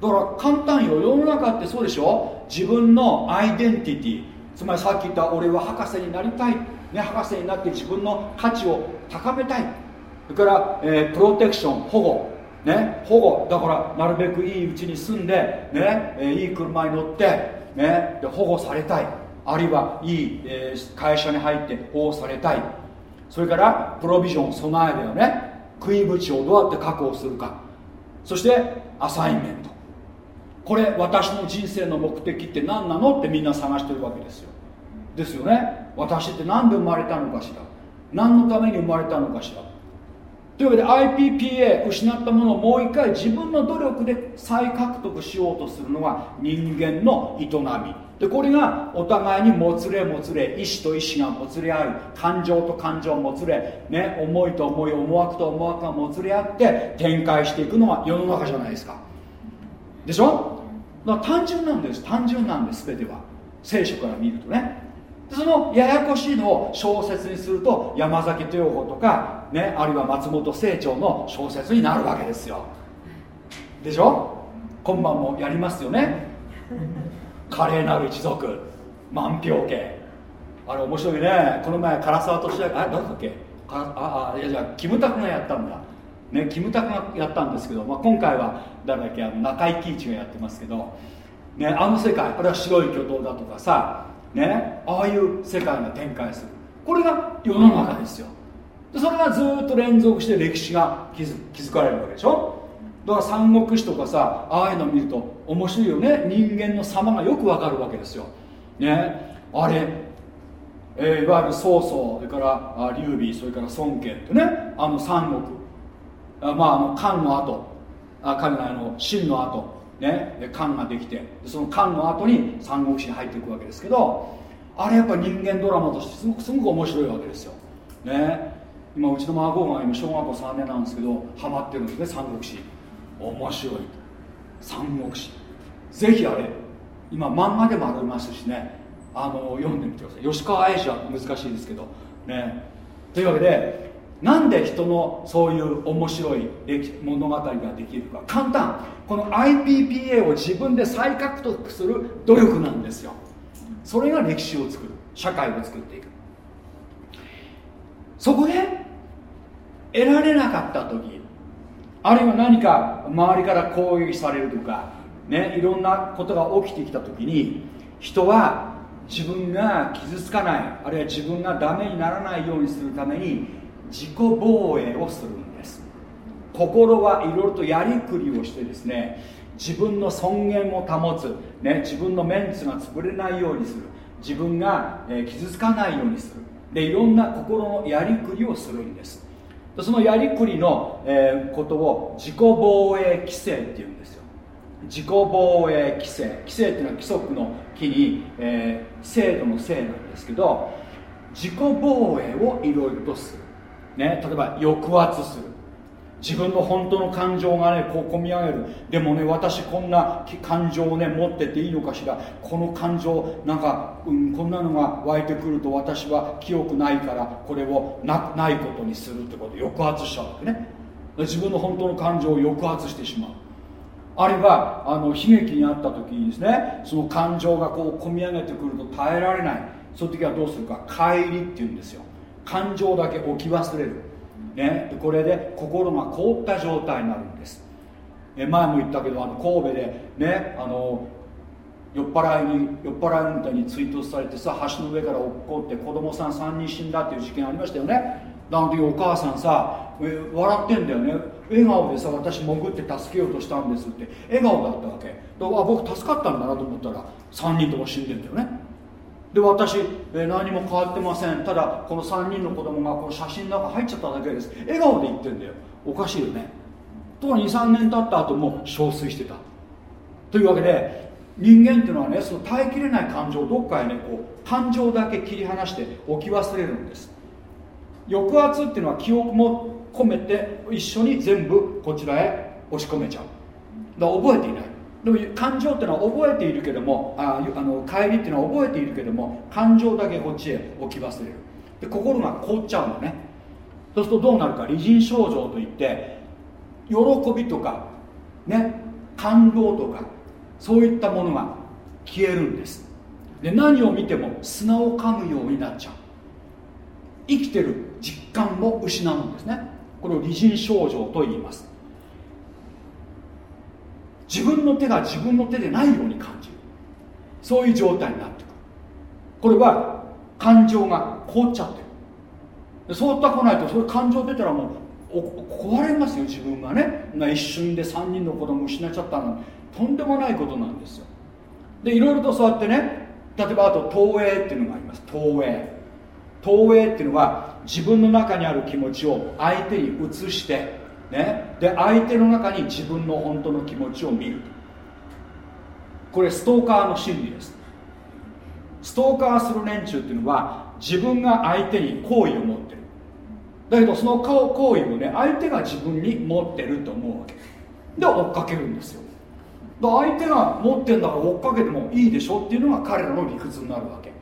だから簡単よ。世の中ってそうでしょ？自分のアイデンティティ。つまりさっき言った俺は博士になりたい、ね、博士になって自分の価値を高めたい。それから、えー、プロテクション保護。ね保護。だからなるべくいいうちに住んでね、えー、いい車に乗ってねで保護されたい。あるいはいい、えー、会社に入って保護されたい。それからプロビジョン備えだよね。食いぶちをどうやって確保するか。そしてアサインメント。これ私の人生の目的って何なのってみんな探してるわけですよ。ですよね。私って何で生まれたのかしら。何のために生まれたのかしら。というわけで IPPA 失ったものをもう一回自分の努力で再獲得しようとするのが人間の営み。でこれがお互いにもつれもつれ意志と意志がもつれ合い感情と感情もつれ、ね、思いと思い思惑と思惑がもつれ合って展開していくのが世の中じゃないですか。でしょ？だから単純なんです。単純なんです全ては。聖書から見るとね。そのややこしいのを小説にすると山崎豊穂とか、ね、あるいは松本清張の小説になるわけですよ。でしょ？今晩もやりますよね。華麗なる一族。万票家あれ面白いね。この前唐沢俊明あれ誰だっけ？ああいやじゃあキムタクがやったんだ。ねキムタクがやったんですけど、まあ、今回は誰だっけあの中井貴一がやってますけど、ね、あの世界あれは白い巨塔だとかさねああいう世界が展開する。これが世の中ですよ。でそれがずっと連続して歴史が築かれるわけでしょ。だから三国志とかさああいうの見ると面白いよね。人間の様がよくわかるわけですよ。ねあれ、えー、いわゆる曹操それから劉備それから孫権ってねあの三国あまああの漢の後あ彼があの秦の後ね。漢ができて。その漢の後に三国志に入っていくわけですけどあれやっぱ人間ドラマとしてすごくすごく面白いわけですよ。ね。今うちの孫が今小学校3年なんですけどハマってるんですね三国志。面白い。三国志。ぜひあれ。今漫画でもありますしね。あの読んでみてください。吉川英治は難しいですけど。ね。というわけでなんで人のそういう面白い物語ができるか。簡単。この IPPA を自分で再獲得する努力なんですよ。それが歴史を作る社会を作っていく。そこで得られなかった時あるいは何か周りから攻撃されるとかねいろんなことが起きてきた時に人は自分が傷つかないあるいは自分がダメにならないようにするために自己防衛をするんです。心はいろいろとやりくりをしてですね自分の尊厳を保つ、ね、自分のメンツが潰れないようにする。自分が、え、傷つかないようにする。でいろんな心のやりくりをするんです。そのやりくりの、え、ことを自己防衛規制っていうんですよ。自己防衛規制。規制っていうのは規則の木に、えー、制度のせいなんですけど自己防衛をいろいろとする。ね、例えば抑圧する。自分の本当の感情がねこう込み上げる。でもね私こんな感情をね持ってていいのかしら。この感情なんか、うん、こんなのが湧いてくると私は清くないからこれをなないことにするってこと抑圧しちゃうわけね。自分の本当の感情を抑圧してしまう。あるいはあの悲劇にあった時にですねその感情がこう込み上げてくると耐えられない。その時はどうするか。帰りっていうんですよ。感情だけ置き忘れる、ね、これで心が凍った状態になるんです。前も言ったけどあの神戸でねあの酔っ払いに酔っ払い運転に追突されてさ橋の上から落っこって子供さん3人死んだっていう事件ありましたよね。あの時お母さんさ笑ってんだよね。笑顔でさ私潜って助けようとしたんですって。笑顔だったわけ。だから僕助かったんだなと思ったら3人とも死んでんだよね。で私、えー、何も変わってません。ただこの3人の子供がこの写真の中入っちゃっただけです。笑顔で言ってんだよ。おかしいよね。と23年経った後も憔悴してた。というわけで人間っていうのはねその耐えきれない感情をどっかへねこう感情だけ切り離して置き忘れるんです。抑圧っていうのは記憶も込めて一緒に全部こちらへ押し込めちゃう。だから覚えていない。でも感情っていうのは覚えているけどもああの帰りっていうのは覚えているけども感情だけこっちへ置き忘れる。で心が凍っちゃうのね。そうするとどうなるか。離人症状といって喜びとかね感動とかそういったものが消えるんです。で何を見ても砂を噛むようになっちゃう。生きてる実感を失うんですね。これを理人症状と言います。自分の手が自分の手でないように感じる。そういう状態になってくる。これは感情が凍っちゃってる。そうった来ないとそれ感情出たらもう壊れますよ自分がね。一瞬で3人の子供失っちゃったのとんでもないことなんですよ。でいろいろとそうやってね例えばあと投影っていうのがあります。投影。投影っていうのは自分の中にある気持ちを相手に移してね、で相手の中に自分の本当の気持ちを見る。これストーカーの心理です。ストーカーする連中っていうのは自分が相手に好意を持ってる。だけどその好意をね相手が自分に持ってると思うわけ。で追っかけるんですよ。だ相手が持ってんだから追っかけてもいいでしょっていうのが彼らの理屈になるわけ。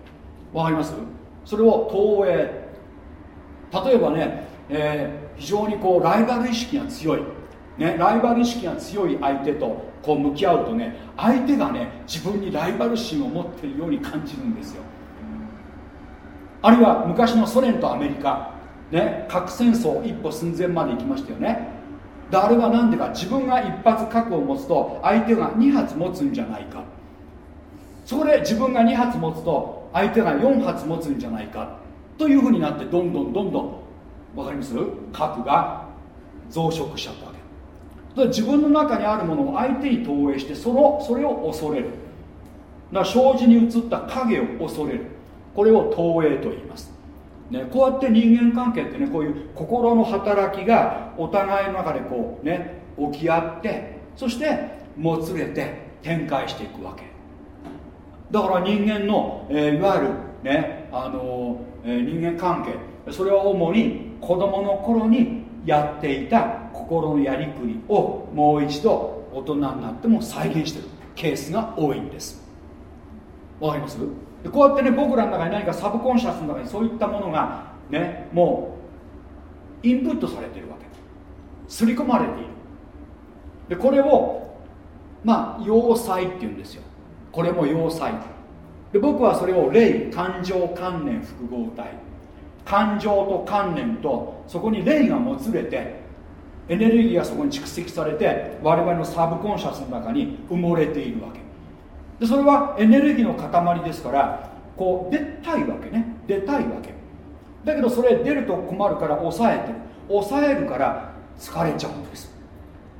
わかります？それを投影。例えばね、えー、非常にこうライバル意識が強い、ね、ライバル意識が強い相手とこう向き合うとね相手がね自分にライバル心を持っているように感じるんですよ。あるいは昔のソ連とアメリカ、ね、核戦争一歩寸前まで行きましたよね。であれは何でか自分が一発核を持つと相手が2発持つんじゃないか。そこで自分が2発持つと相手が4発持つんじゃないか。というふうになってどんどんどんどん分かります？核が増殖しちゃったわけ。自分の中にあるものを相手に投影してそのそれを恐れる。だから障子に映った影を恐れる。これを投影と言います、ね、こうやって人間関係ってねこういう心の働きがお互いの中でこうね起き合ってそしてもつれて展開していくわけ。だから人間の、えー、いわゆるねあのー、えー、人間関係それは主に子供の頃にやっていた心のやりくりをもう一度大人になっても再現してるケースが多いんです。わかります？でこうやってね僕らの中に何かサブコンシャスの中にそういったものがねもうインプットされてるわけ。刷り込まれている。でこれをまあ要塞っていうんですよ。これも要塞。で僕はそれを霊感情観念複合体。感情と観念とそこに霊がもつれてエネルギーがそこに蓄積されて我々のサブコンシャスの中に埋もれているわけ。でそれはエネルギーの塊ですからこう出たいわけね。出たいわけ。だけどそれ出ると困るから抑えてる。抑えるから疲れちゃうんです。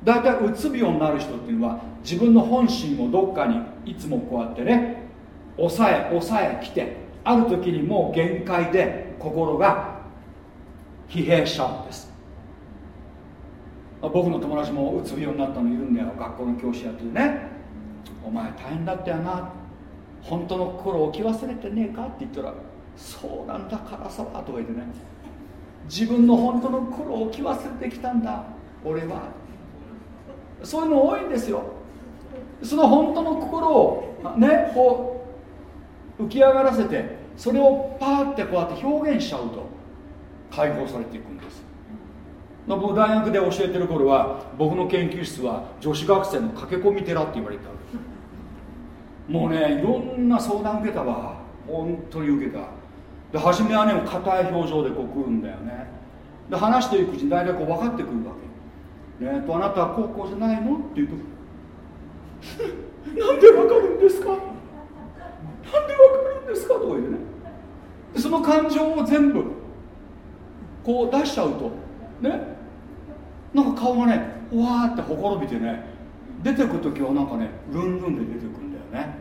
だいたいうつ病になる人っていうのは自分の本心をどっかにいつもこうやってね抑え抑えきてある時にもう限界で心が疲弊しちゃうんです。僕の友達もうつ病になったのいるんだよ。学校の教師やってね。お前大変だったよな。本当の心を置き忘れてねえか？って言ったらそうなんだからさとか言ってね。自分の本当の心を置き忘れてきたんだ。俺は。そういうの多いんですよ。その本当の心をねこう浮き上がらせてそれをパーってこうやって表現しちゃうと解放されていくんです。僕大学で教えてる頃は僕の研究室は女子学生の駆け込み寺って言われたもうねいろんな相談受けたわ。本当に受けた。で初めはね硬い表情でこう来るんだよね。で話していくうちに大体こう分かってくるわけ。ねとあなたは高校じゃないの？って言うと [LAUGHS] なんで分かるんですか？なんで分かるんですか？とか言ってね。その感情を全部こう出しちゃうと。ね？なんか顔がねわーってほころびてね出てく時はなんかねルンルンで出てくるんだよね。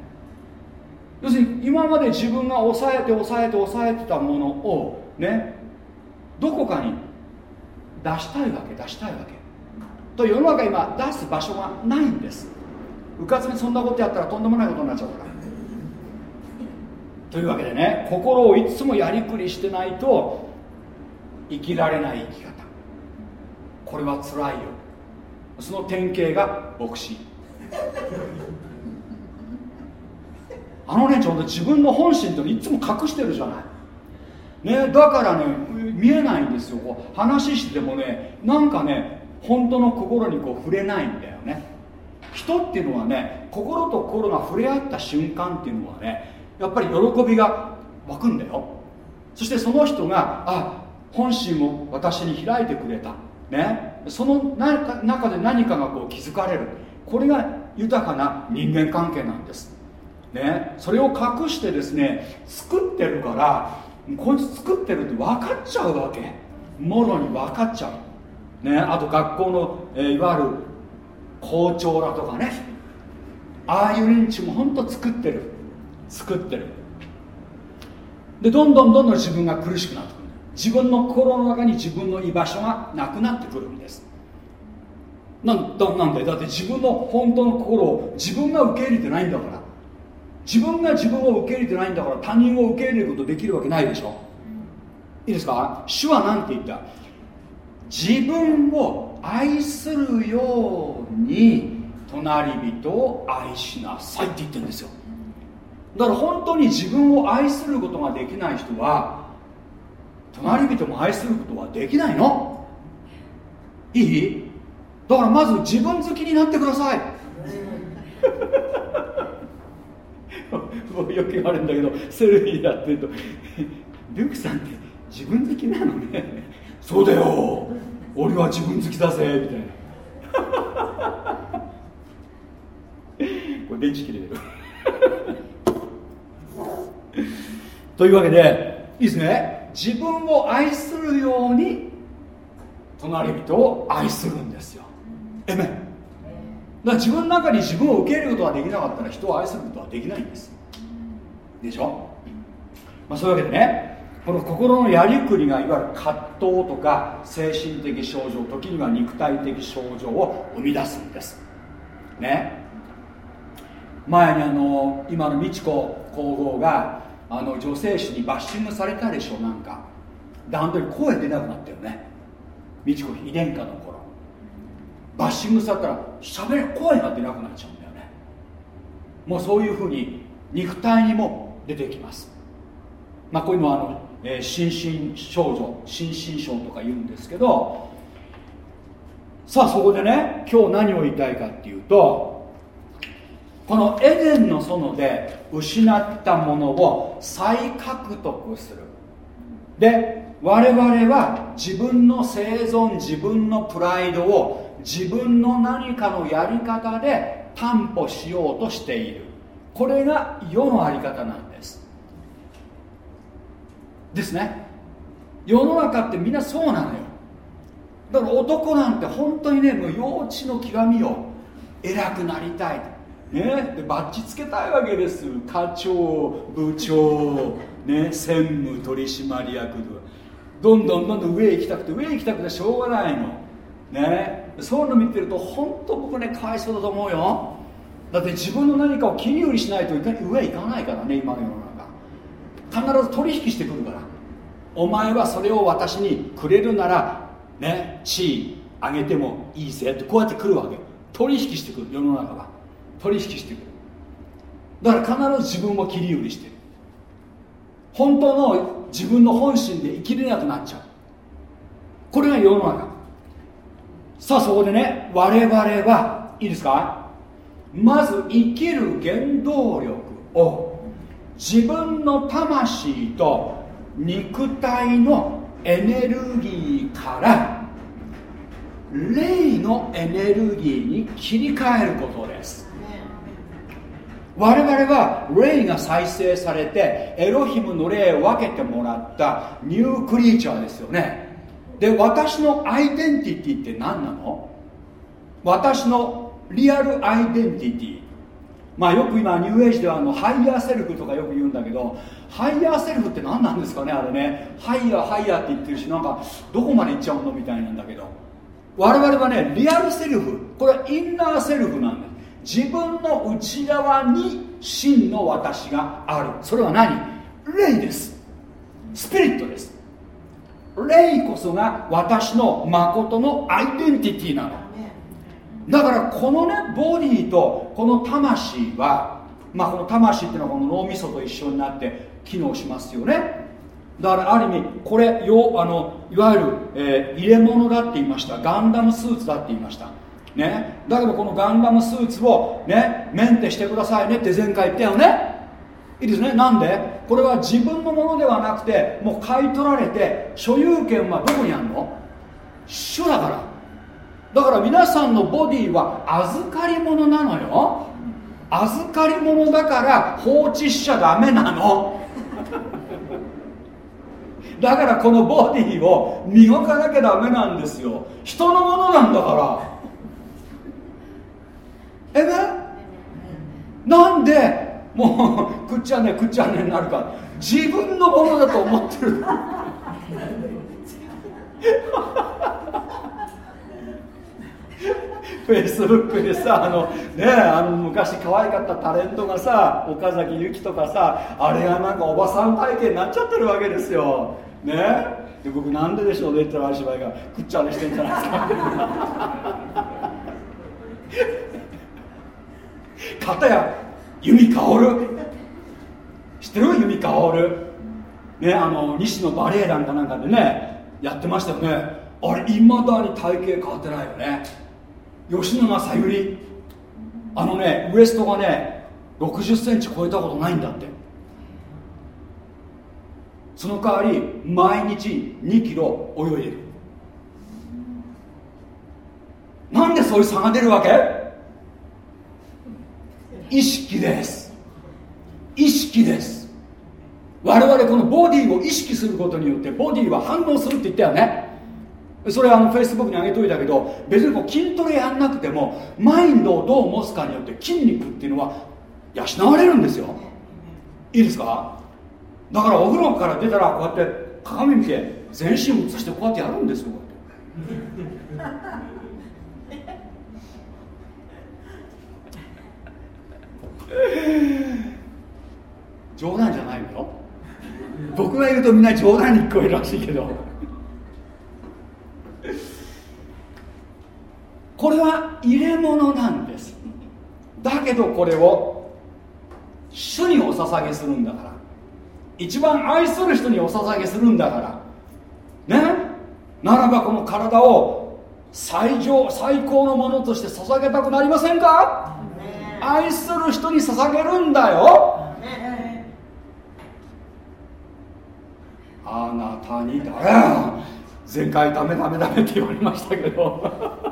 要するに今まで自分が抑えて抑えて抑えてたものをねどこかに出したいわけ出したいわけ。と世の中今出す場所がないんです。うかつにそんなことやったらとんでもないことになっちゃうから。というわけでね心をいつもやりくりしてないと生きられない生き方。これはつらいよ。その典型が牧師。あのねちょうど自分の本心といつも隠してるじゃない。ねだからね見えないんですよ。話しててもねなんかね本当の心にこう触れないんだよね。人っていうのはね心と心が触れ合った瞬間っていうのはねやっぱり喜びが湧くんだよ。そしてその人があ本心を私に開いてくれた。ね。その中で何かがこう気づかれる。これが豊かな人間関係なんです。ね。それを隠してですね作ってるからこいつ作ってるって分かっちゃうわけ。もろに分かっちゃう。ね。あと学校の、えー、いわゆる校長らとかね。ああいう連中も本当作ってる。作ってる。でどんどんどんどん自分が苦しくなってくる。自分の心の中に自分の居場所がなくなってくるんです。なんだなんで？だって自分の本当の心を自分が受け入れてないんだから。自分が自分を受け入れてないんだから他人を受け入れることできるわけないでしょ。いいですか？主は何て言った？自分を愛するように隣人を愛しなさいって言ってるんですよ。だから本当に自分を愛することができない人は隣人も愛することはできないの？いい？だからまず自分好きになってください。よく言われるんだけどセルフィーやってると「ルークさんって自分好きなのね。そうだよ。俺は自分好きだぜ」みたいな。[LAUGHS] これ電池切れる。[LAUGHS] というわけでいいですね。自分を愛するように隣人を愛するんですよ。えめだから自分の中に自分を受け入れることができなかったら人を愛することはできないんです。でしょ、まあ、そういうわけでねこの心のやりくりがいわゆる葛藤とか精神的症状時には肉体的症状を生み出すんですね前にあの今の美智子皇后があの女性誌にバッシングされたでしょなんか。であの時声出なくなったよね。美智子妃殿下の頃。バッシングされたら喋れ声が出なくなっちゃうんだよね。もうそういうふうに肉体にも出てきます。まあこういうのはあの、えー、心身症状心身症とか言うんですけど。さあそこでね今日何を言いたいかっていうとこのエデンの園で失ったものを再獲得する。で我々は自分の生存自分のプライドを自分の何かのやり方で担保しようとしている。これが世のあり方なんです。ですね。世の中ってみんなそうなのよ。だから男なんて本当にねもう幼稚の極みよ。偉くなりたい。ね。でバッジつけたいわけです。課長部長ね専務取締役どんどんどんどん上行きたくて上行きたくてしょうがないの。ね。そういうの見てると本当僕ねかわいそうだと思うよ。だって自分の何かを切り売りしないといか上行かないからね今の世の中。必ず取引してくるから。お前はそれを私にくれるならね地位上げてもいいぜってこうやって来るわけ。取引してくる世の中は。取引してくるだから必ず自分を切り売りしてる。本当の自分の本心で生きれなくなっちゃう。これが世の中。さあそこでね我々はいいですか？まず生きる原動力を自分の魂と肉体のエネルギーから霊のエネルギーに切り替えることです。我々は霊が再生されてエロヒムの霊を分けてもらった new creature ですよね。で私のアイデンティティって何なの？私の real identity。まあよく今ニューエイジではあの higher self とかよく言うんだけど higher self って何なんですかねあれね。ハイヤーハイヤーって言ってるしなんかどこまで行っちゃうの？みたいなんだけど。我々はねリアルセルフ。これはインナーセルフなんです。自分の内側に真の私がある。それは何？霊です。スピリットです。霊こそが私の誠のアイデンティティなの。だからこのねボディとこの魂はまあこの魂っていうのはこの脳みそと一緒になって機能しますよね。だからある意味これよあのいわゆる、えー、入れ物だって言いました。ガンダムスーツだって言いました。ね、だけどこのガンダムスーツをねメンテしてくださいねって前回言ったよね。いいですね。なんで？これは自分のものではなくてもう買い取られて所有権はどこにあるの？主だから。だから皆さんのボディは預かり物なのよ。預かり物だから放置しちゃダメなの。だからこのボディを磨かなきゃダメなんですよ。人のものなんだから。えね？なんで？もう [LAUGHS] くっちゃねくっちゃねになるか。自分のものだと思ってる。[LAUGHS] フェイスブックでさあのねあの昔可愛かったタレントがさ岡崎由紀とかさあれがなんかおばさん体型になっちゃってるわけですよ。ねで僕なんででしょうねって言ったらあ芝居がくっちゃねしてんじゃないですか。片や由美薫知ってる？由美薫ねあの西のバレエ団かなんかでねやってましたよね。あれいまだに体型変わってないよね。吉永小百合。あのねウエストがね6 0ンチ超えたことないんだって。その代わり毎日2キロ泳いでる。なんでそういう差が出るわけ？意識です。意識です。我々このボディを意識することによってボディは反応するって言ったよね。それあのフェイスブックに上げといたけど別にこう筋トレやんなくてもマインドをどう持つかによって筋肉っていうのは養われるんですよ。いいですか？だからお風呂から出たらこうやって鏡見て全身映してこうやってやるんですよ冗談じゃないのよ。僕が言うとみんな冗談に聞こえるらしいけど。これは入れ物なんです。だけどこれを主にお捧げするんだから。一番愛する人にお捧げするんだから。ね？ならばこの体を最上最高のものとして捧げたくなりませんか？愛する人に捧げるんだよ。あなたにだよ。前回ダメダメダメって言われましたけど。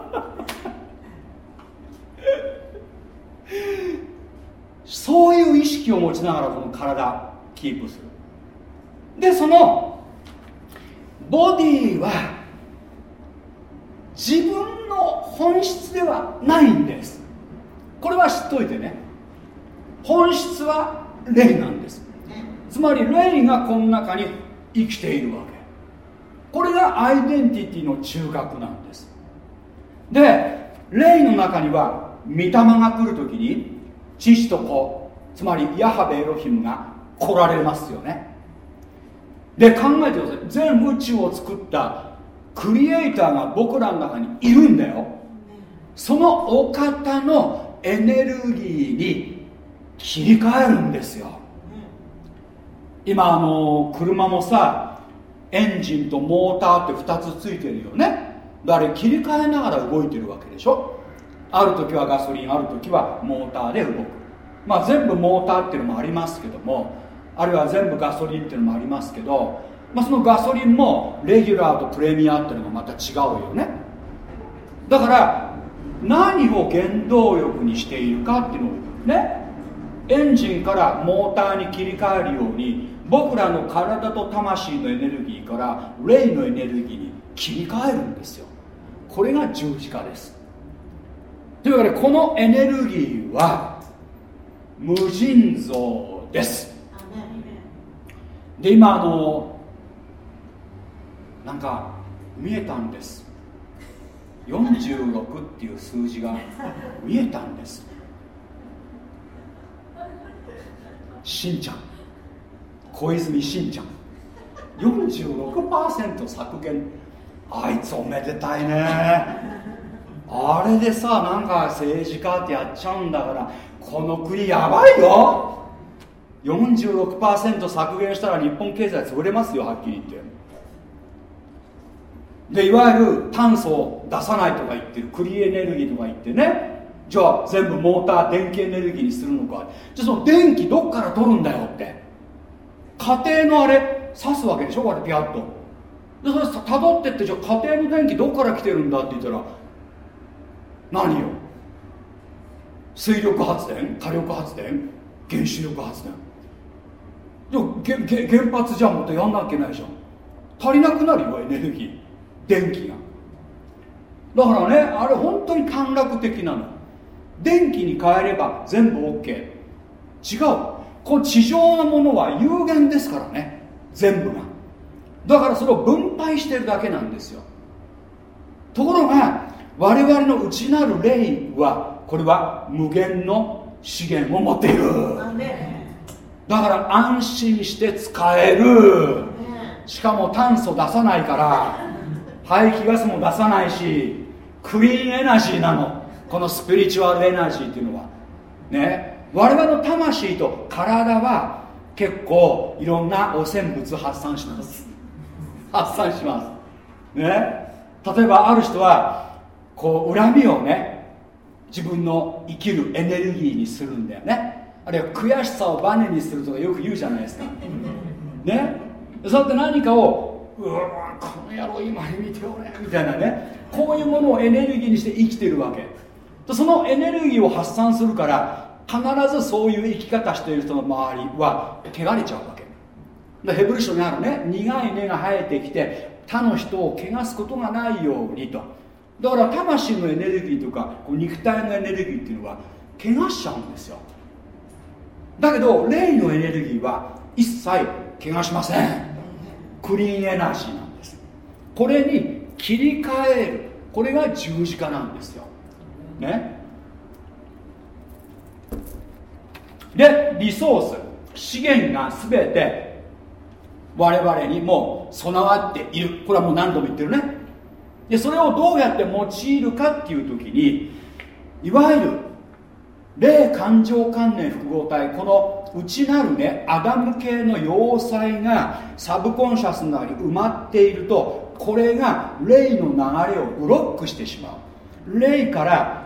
そういう意識を持ちながらこの体キープする。でそのボディは自分の本質ではないんです。これは知っといてね。本質は霊なんです。つまり霊がこの中に生きているわけ。これがアイデンティティの中核なんです。で霊の中には御霊が来るときに父と子つまりヤハベエロヒムが来られますよね。で考えてください。全宇宙を作ったクリエイターが僕らの中にいるんだよ。そのお方のエネルギーに切り替えるんですよ。今あの車もさエンジンとモーターって2つついてるよね。だから切り替えながら動いてるわけでしょ。ある時はガソリンある時はモーターで動く。まあ全部モーターっていうのもありますけどもあるいは全部ガソリンっていうのもありますけど、まあ、そのガソリンもレギュラーとプレミアっていうのがまた違うよね。だから何を原動力にしているかっていうのをねエンジンからモーターに切り替えるように僕らの体と魂のエネルギーから霊のエネルギーに切り替えるんですよ。これが十字架です。というわけでこのエネルギーは無尽蔵です。で今あのなんか見えたんです46っていう数字が見えたんです。しんちゃん。小泉しんちゃん。46%削減。あいつおめでたいね。あれでさなんか政治家ってやっちゃうんだからこの国やばいよ。46%削減したら日本経済潰れますよはっきり言って。でいわゆる炭素を出さないとか言ってるクリエネルギーとか言ってね。じゃあ全部モーター電気エネルギーにするのか。じゃあその電気どっから取るんだよって。家庭のあれ刺すわけでしょ？これピャッと。でそれたどってってじゃあ家庭の電気どっから来てるんだって言ったら何よ？水力発電火力発電原子力発電。でも原発じゃもっとやんなきゃいけないじゃん。足りなくなるよエネルギー。電気が。だからねあれ本当に短絡的なの。電気に変えれば全部 OK 違う。この地上のものは有限ですからね。全部が。だからそれを分配してるだけなんですよ。ところが我々の内なる霊はこれは無限の資源を持っている。だから安心して使える。しかも炭素出さないから排気ガスも出さないしクリーンエナジーなの。このスピリチュアルエナジーっていうのは。ね。我々の魂と体は結構いろんな汚染物発散します。発散します。ね。例えばある人はこう恨みをね自分の生きるエネルギーにするんだよね。あるいは悔しさをバネにするとかよく言うじゃないですか。ね。そうやって何かをうわこの野郎今に見ておれみたいなね。こういうものをエネルギーにして生きてるわけ。そのエネルギーを発散するから必ずそういう生き方している人の周りは汚れちゃうわけ。でヘブル書にあるね。苦い根が生えてきて他の人を汚すことがないようにと。だから魂のエネルギーとかこう肉体のエネルギーっていうのは汚しちゃうんですよ。だけど霊のエネルギーは一切汚しません。クリーンエナジーなんです。これに切り替える。これが十字架なんですよ。ね。でリソース。資源が全て我々にもう備わっている。これはもう何度も言ってるね。でそれをどうやって用いるかっていう時にいわゆる霊感情関連複合体。この内なるねアダム系の要塞がサブコンシャスの中に埋まっているとこれが霊の流れをブロックしてしまう。霊から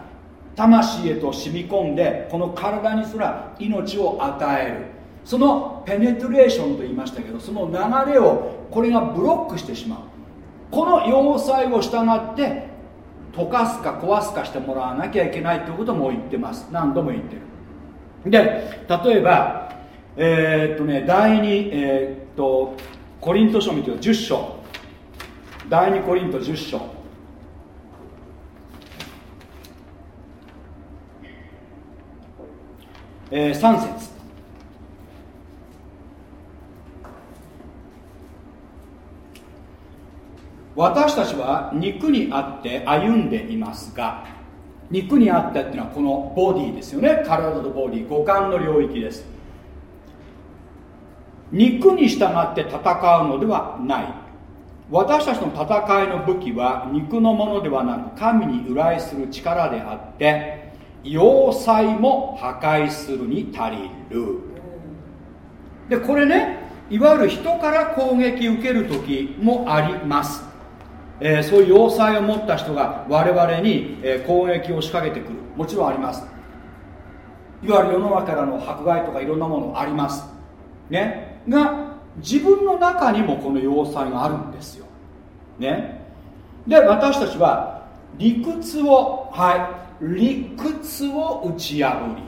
魂へと染み込んでこの体にすら命を与える。そのペネトレーションと言いましたけどその流れをこれがブロックしてしまう。この要塞を従って溶かすか壊すかしてもらわなきゃいけないということも言ってます。何度も言ってる。で例えばえー、っとね第2えー、っとコリント書見て10章。第2コリント10章。えー、3節。私たちは肉にあって歩んでいますが肉にあってっていうのはこのボディですよね。体とボディ。五感の領域です。肉に従って戦うのではない。私たちの戦いの武器は肉のものではなく神に由来する力であって要塞も破壊するに足りる。でこれねいわゆる人から攻撃受ける時もあります。えー、そういう要塞を持った人が我々に、えー、攻撃を仕掛けてくる。もちろんあります。いわゆる世の中からの迫害とかいろんなものあります。ね。が自分の中にもこの要塞があるんですよ。ね。で私たちは理屈をはい。理屈を打ち破り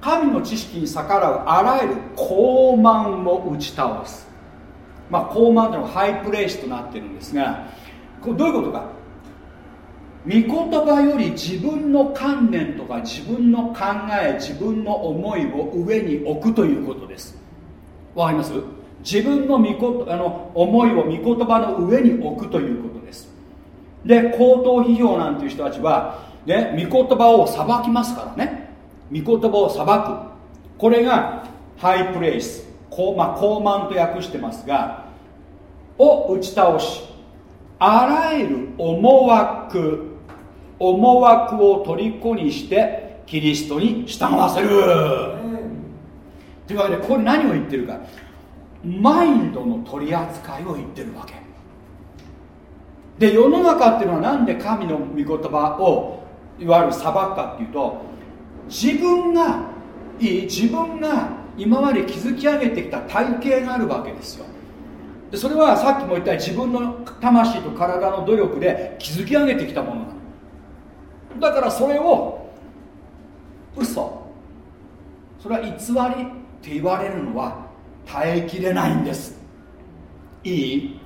神の知識に逆らうあらゆる傲慢を打ち倒す。まあ、高慢というのハイプレイスとなってるんですがこれどういうことか。御言葉より自分の観念とか自分の考え自分の思いを上に置くということです。わかります？自分の御あの思いを御言葉の上に置くということです。で口頭批評なんていう人たちは、ね、御言葉を裁きますからね。御言葉を裁く。これがハイプレイス。高,、まあ、高慢と訳してますがを打ち倒しあらゆる思惑思惑を虜にしてキリストに従わせる、というわけでこれ何を言ってるか。マインドの取り扱いを言ってるわけ。で世の中っていうのは何で神の御言葉をいわゆる裁くかっていうと自分がいい自分が今まで築き上げてきた体系があるわけですよ。でそれはさっきも言ったように自分の魂と体の努力で築き上げてきたものなの。だからそれを嘘それは偽りって言われるのは耐えきれないんです。いい？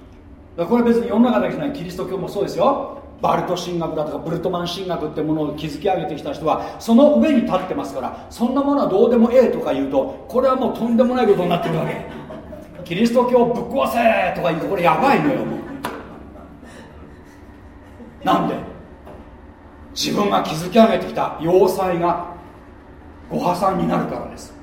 これ別に世の中だけじゃない。キリスト教もそうですよ。バルト神学だとかブルトマン神学ってものを築き上げてきた人はその上に立ってますからそんなものはどうでもええとか言うとこれはもうとんでもないことになってるわけ。キリスト教をぶっ壊せとか言うとこれやばいのよもうなんで？自分が築き上げてきた要塞がご破産になるからです。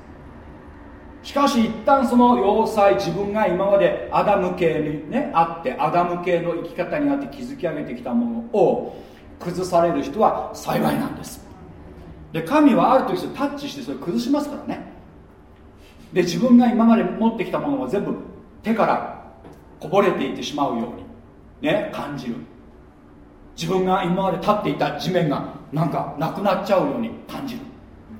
しかし一旦その要塞自分が今までアダム系にねあってアダム系の生き方にあって築き上げてきたものを崩される人は幸いなんです。で神はある時タッチしてそれ崩しますからね。で自分が今まで持ってきたものが全部手からこぼれていってしまうようにね感じる。自分が今まで立っていた地面がなんかなくなっちゃうように感じる。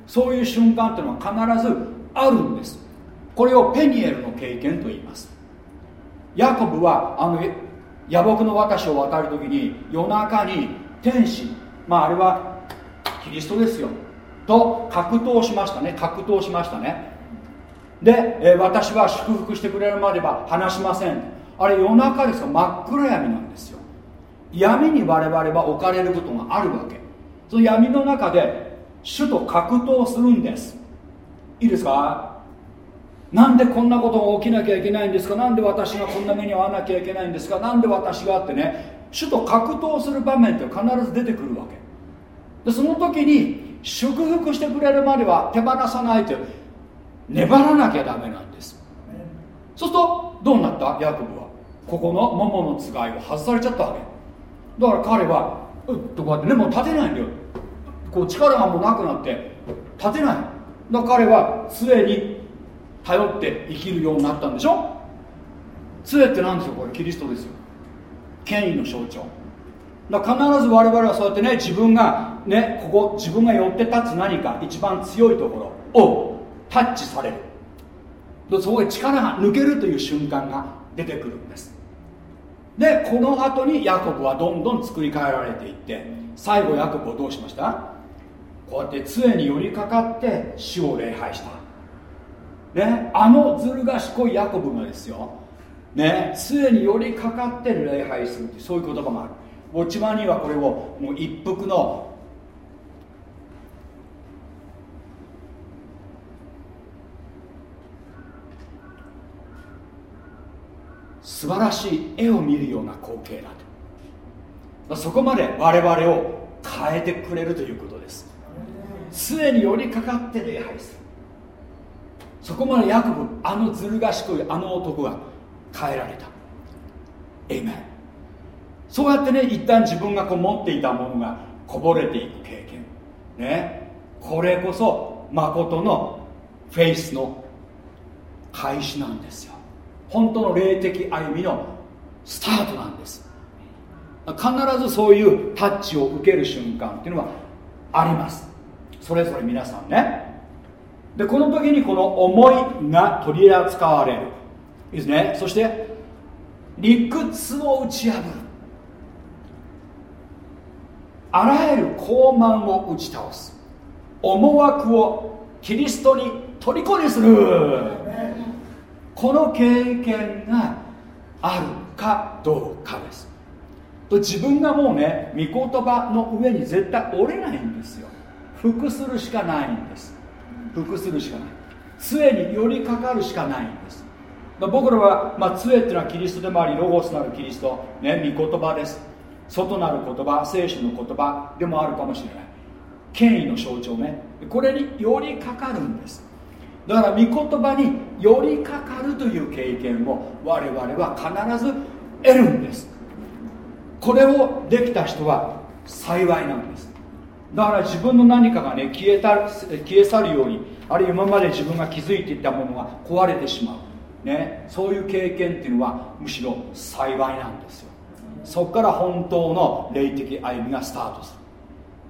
そういう瞬間っていうのは必ずあるんですこれをペニエルの経験と言います。ヤコブはあの野木の私を渡る時に夜中に天使まああれはキリストですよ。と格闘しましたね。格闘しましたね。で、え私は祝福してくれるまでは話しません。あれ夜中ですか真っ暗闇なんですよ。闇に我々は置かれることがあるわけ。その闇の中で主と格闘するんです。いいですか？なんでこんなことが起きなきゃいけないんですか？なんで私がこんな目に遭わなきゃいけないんですか？なんで私がってね主と格闘する場面って必ず出てくるわけ。でその時に祝福してくれるまでは手放さないと粘らなきゃダメなんです。そうするとどうなった？ヤコブはここの桃のつがいを外されちゃったわけ。だから彼はうっとこうやってねもう立てないんだよ。こう力がもうなくなって立てない。だから彼は杖に頼って生きるようになったんでしょ？杖って何ですよこれキリストですよ。権威の象徴。だ必ず我々はそうやってね自分がねここ自分が寄って立つ何か一番強いところをタッチされる。そこで力が抜けるという瞬間が出てくるんです。でこの後にヤコブはどんどん作り変えられていって最後ヤコブをどうしました？こうやって杖に寄りかかって死を礼拝した。ね、あのずる賢いヤコブがですよ、ね、杖に寄りかかって礼拝するってそういう言葉がある。ウォッチマンにはこれをもう一服の素晴らしい絵を見るような光景だと。そこまで我々を変えてくれるということです。杖に寄りかかって礼拝する。そこまでヤコブあのずる賢いあの男が変えられた。エイメンそうやってね一旦自分がこう持っていたものがこぼれていく経験。ね。これこそ誠のフェイスの開始なんですよ。本当の霊的歩みのスタートなんです。必ずそういうタッチを受ける瞬間っていうのはあります。それぞれ皆さんね。でこの時にこの思いが取り扱われる。いいですね。そして理屈を打ち破る。あらゆる高慢を打ち倒す。思惑をキリストに虜にする。この経験があるかどうかです。と自分がもうね御言葉の上に絶対折れないんですよ。服するしかないんです。服するしかない。杖に寄りかかるしかないんです。僕らは、まあ、杖っていうのはキリストでもありロゴスなるキリスト、ね、御言葉です。外なる言葉聖書の言葉でもあるかもしれない。権威の象徴ね。これに寄りかかるんです。だから御言葉に寄りかかるという経験を我々は必ず得るんです。これをできた人は幸いなんです。だから自分の何かがね消えた消え去るようにあるいは今まで自分が築いていたものが壊れてしまう、ね、そういう経験っていうのはむしろ幸いなんですよ。そこから本当の霊的歩みがスタートす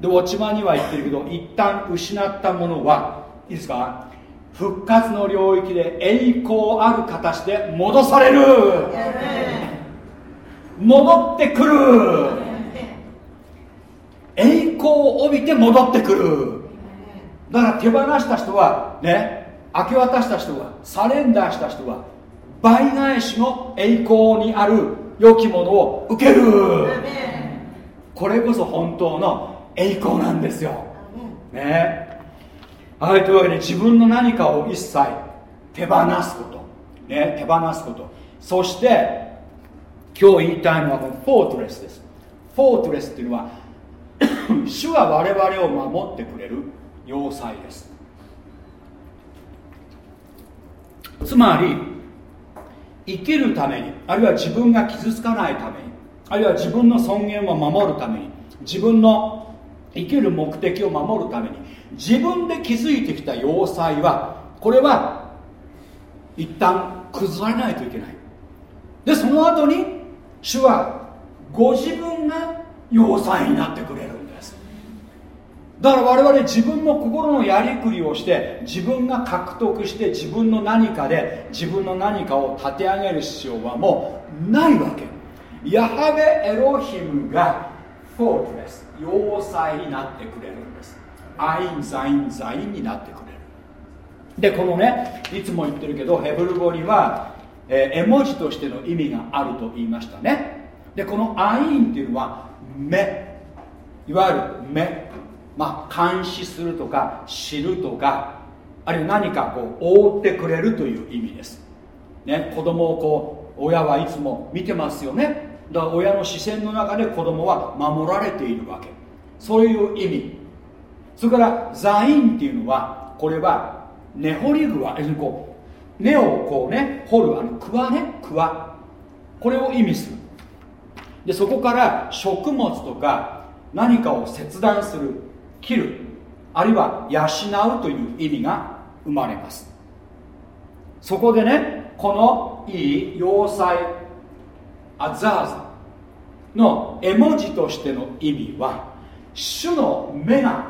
る。でウォッチマンには言ってるけど一旦失ったものはいいですか？復活の領域で栄光ある形で戻される。戻ってくる。栄光を帯びて戻ってくる。だから手放した人はね明け渡した人はサレンダーした人は倍返しの栄光にある良きものを受ける。これこそ本当の栄光なんですよ。ね。はいというわけで自分の何かを一切手放すこと。ね手放すこと。そして今日言いたいのはこのフォートレスです。フォートレスっていうのは [COUGHS] 主は我々を守ってくれる要塞です。つまり生きるためにあるいは自分が傷つかないためにあるいは自分の尊厳を守るために自分の生きる目的を守るために自分で築いてきた要塞はこれは一旦崩れないといけない。でその後に主はご自分が要塞になってくれるんです。だから我々自分の心のやりくりをして自分が獲得して自分の何かで自分の何かを立て上げる必要はもうないわけ。ヤハベエロヒムが fortress 要塞になってくれるんです。עין זין זין になってくれる。でこのねいつも言ってるけどヘブル語には、えー、絵文字としての意味があると言いましたね。でこの עין っていうのは目いわゆる目まあ監視するとか知るとかあるいは何かこう覆ってくれるという意味です。ね子供をこう親はいつも見てますよね。だから親の視線の中で子供は守られているわけ。そういう意味。それから座員っていうのはこれは根掘り具合こう根をこうね掘るあのクワねクワこれを意味する。でそこから食物とか何かを切断する切るあるいは養うという意味が生まれます。そこでねこのいい要塞アザーザの絵文字としての意味は主の目が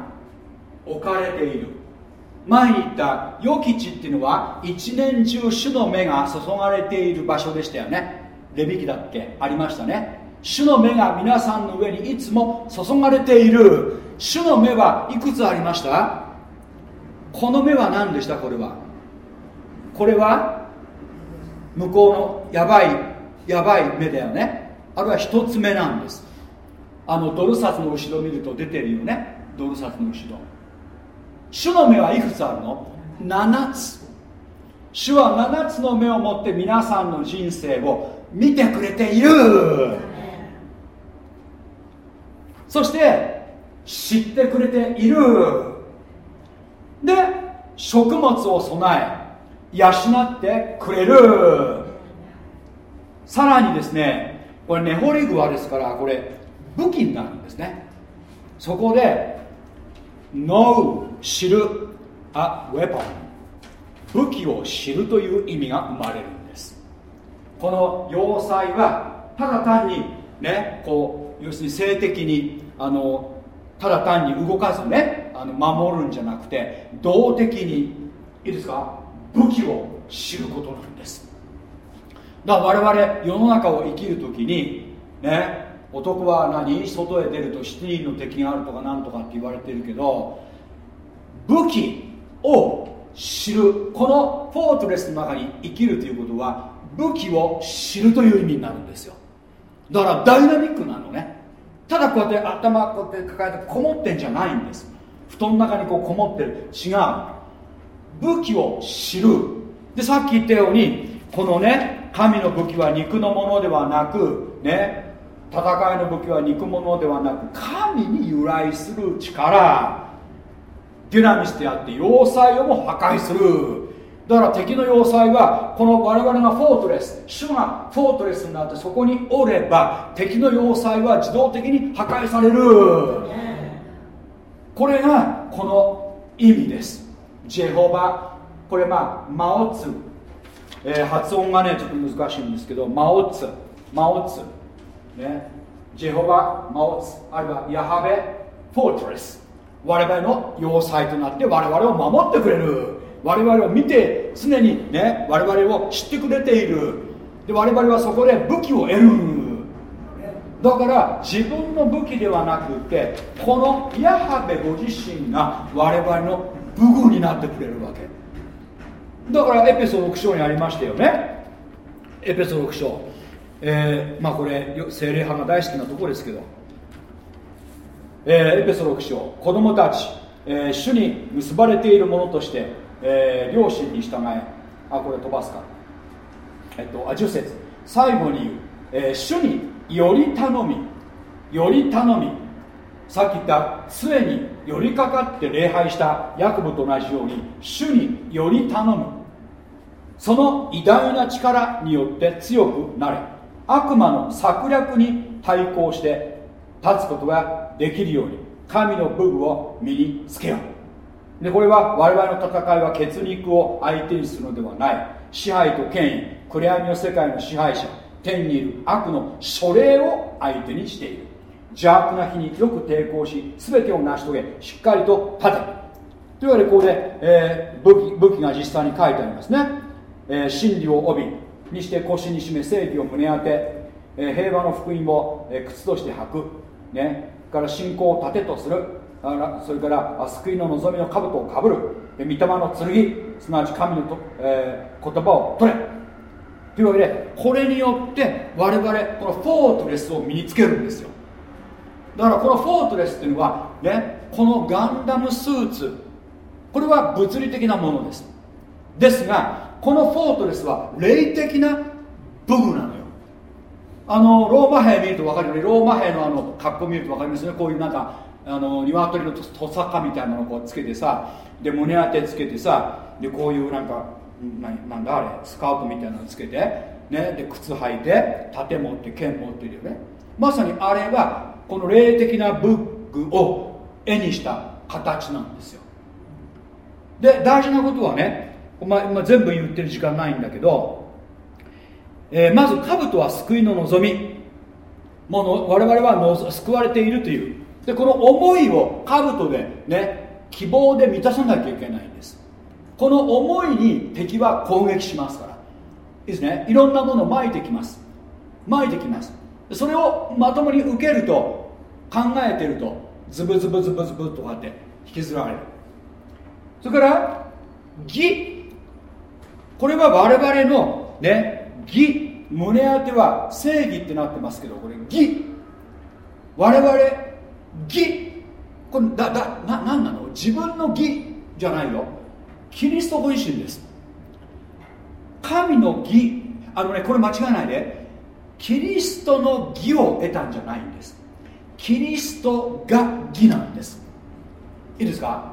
置かれている。前に言った予期地っていうのは一年中主の目が注がれている場所でしたよね。レビキだっけ？ありましたね。主の目が皆さんの上にいつも注がれている。主の目はいくつありました？この目は何でした？これは。これは向こうのやばいやばい目だよね。あるいは一つ目なんです。あのドル札の後ろ見ると出てるよね。ドル札の後ろ。主の目はいくつあるの？7つ。主は7つの目を持って皆さんの人生を見てくれている。そして知ってくれている。で食物を備え養ってくれる。さらにですねこれネホリグアですからこれ武器になるんですね。そこで Know 知る a weapon 武器を知るという意味が生まれるんです。この要塞はただ単にねこう要するに性的にあのただ単に動かずねあの守るんじゃなくて動的にいいですか？武器を知ることなんです。だから我々世の中を生きる時にね男は何？外へ出ると7人の敵があるとかなんとかって言われてるけど武器を知るこのフォートレスの中に生きるということは武器を知るという意味になるんですよ。だからダイナミックなのね。ただこうやって頭こうやって抱えてこもってんじゃないんです。布団の中にこうこもってる。違う。武器を知る。でさっき言ったようにこのね神の武器は肉のものではなくね戦いの武器は肉物ではなく神に由来する力。デュナミスであって要塞をも破壊する。だから敵の要塞はこの我々がフォートレス主がフォートレスになってそこにおれば敵の要塞は自動的に破壊される。これがこの意味です。ジェホバこれまあマオツ、えー、発音がねちょっと難しいんですけどマオツ。マオツ。ね。ジェホバマオツ。あるいはヤハベフォートレス。我々の要塞となって我々を守ってくれる。我々を見て常にね我々を知ってくれている。で我々はそこで武器を得る。だから自分の武器ではなくてこのヤハベご自身が我々の武具になってくれるわけ。だからエペソ6章にありましたよね。エペソ6章。えー、まあこれ精霊派が大好きなところですけど、えー、エペソ6章。子供たち、えー、主に結ばれているものとして、えー、両親に従え。あこれ飛ばすか。えっとあ10節。最後に言う、えー、主により頼み。より頼み。さっき言った杖に寄りかかって礼拝したヤコブと同じように主により頼む。その偉大な力によって強くなれ。悪魔の策略に対抗して立つことができるように神の武具を身につけよう。でこれは我々の戦いは血肉を相手にするのではない。支配と権威。暗闇の世界の支配者。天にいる悪の書類を相手にしている。邪悪な日によく抵抗し全てを成し遂げしっかりと立てというわけでここで、えー、武器武器が実際に書いてありますね、えー、真理を帯にして腰に締め正義を胸当て、えー、平和の福音を、えー、靴として履く、ね、から信仰を盾とする。それから救いの望みの兜をかぶる。御霊の剣すなわち神のと、えー、言葉を取れ。というわけでこれによって我々このフォートレスを身につけるんですよ。だからこのフォートレスっていうのはねこのガンダムスーツ。これは物理的なものです。ですがこのフォートレスは霊的な武具なのよ。あのローマ兵見ると分かるようにローマ兵のあの格好見ると分かりますね。こういうなんかあの鶏のトサカみたいなのをこうつけてさで胸当てつけてさでこういうなんかななんだあれスカートみたいなのつけて、ね、で靴履いて盾持って剣持ってるよね。まさにあれはこの霊的なブックを絵にした形なんですよ。で大事なことはね、まあ、全部言ってる時間ないんだけど、えー、まず兜は救いの望み。もの我々はの救われているという。でこの思いを兜でね希望で満たさなきゃいけないんです。この思いに敵は攻撃しますから。いいですね。いろんなものをまいてきます。まいてきます。それをまともに受けると考えてるとズブズブズブズブとかって引きずられる。それから義。これは我々のね義。胸当ては正義ってなってますけどこれ義。我々義。これだだな何なの？自分の義じゃないよキリストご自身です。神の義。あのねこれ間違いないで。キリストの義を得たんじゃないんです。キリストが義なんです。いいですか？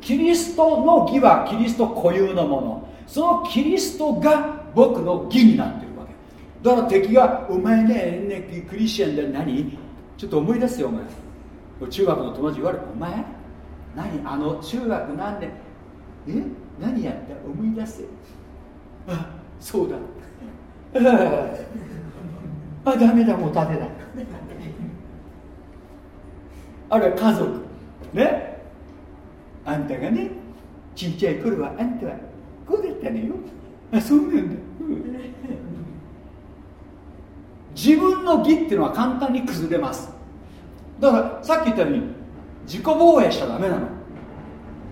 キリストの義はキリスト固有のもの。そのキリストが僕の義になってるわけ。だから敵が「お前ねねクリスチャンで何?」ちょっと思い出すよお前。中学の友達言われる「お前何あの中学何年え何やった？思い出せ。あそうだ。[LAUGHS] あダメだもうダメだあるいは家族。ね？あんたがねちっちゃい頃はあんたはこうだったのよ。あそうなんだ、うん、自分の義っていうのは簡単に崩れます。だからさっき言ったように自己防衛しちゃダメなの。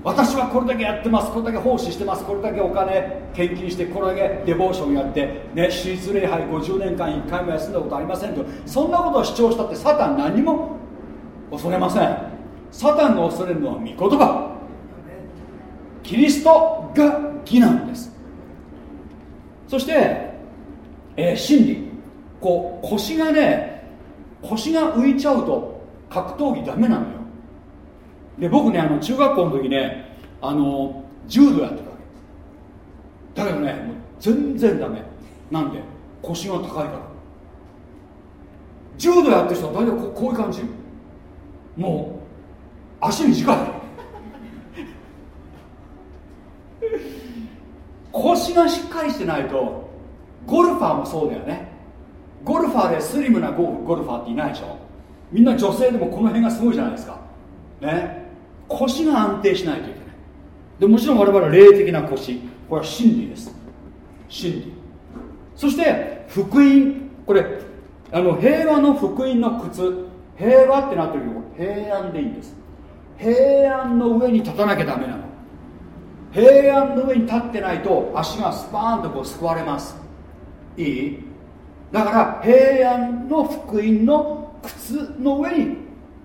私はこれだけやってます。これだけ奉仕してます。これだけお金献金してこれだけデボーションやってね私立礼拝50年間1回も休んだことありませんと。そんなことを主張したってサタン何も恐れません。サタンが恐れるのは御言葉。キリストが義なんです。そして、えー、真理。こう腰がね腰が浮いちゃうと格闘技ダメなのよ。で僕ねあの中学校の時ねあの柔道やってたわけ。だけどねもう全然ダメ。なんで腰が高いから。柔道やってる人は大体ここういう感じもう足短い。[LAUGHS] 腰がしっかりしてないとゴルファーもそうだよね。ゴルファーでスリムなゴルファーっていないでしょ。みんな女性でもこの辺がすごいじゃないですか。ね。腰が安定しないといけない。でもちろん我々は霊的な腰。これは真理です。真理。そして福音。これあの平和の福音の靴。平和ってなってるけど平安でいいんです。平安の上に立たなきゃダメなの。平安の上に立ってないと足がスパーンとこう救われます。いい？だから平安の福音の靴の上に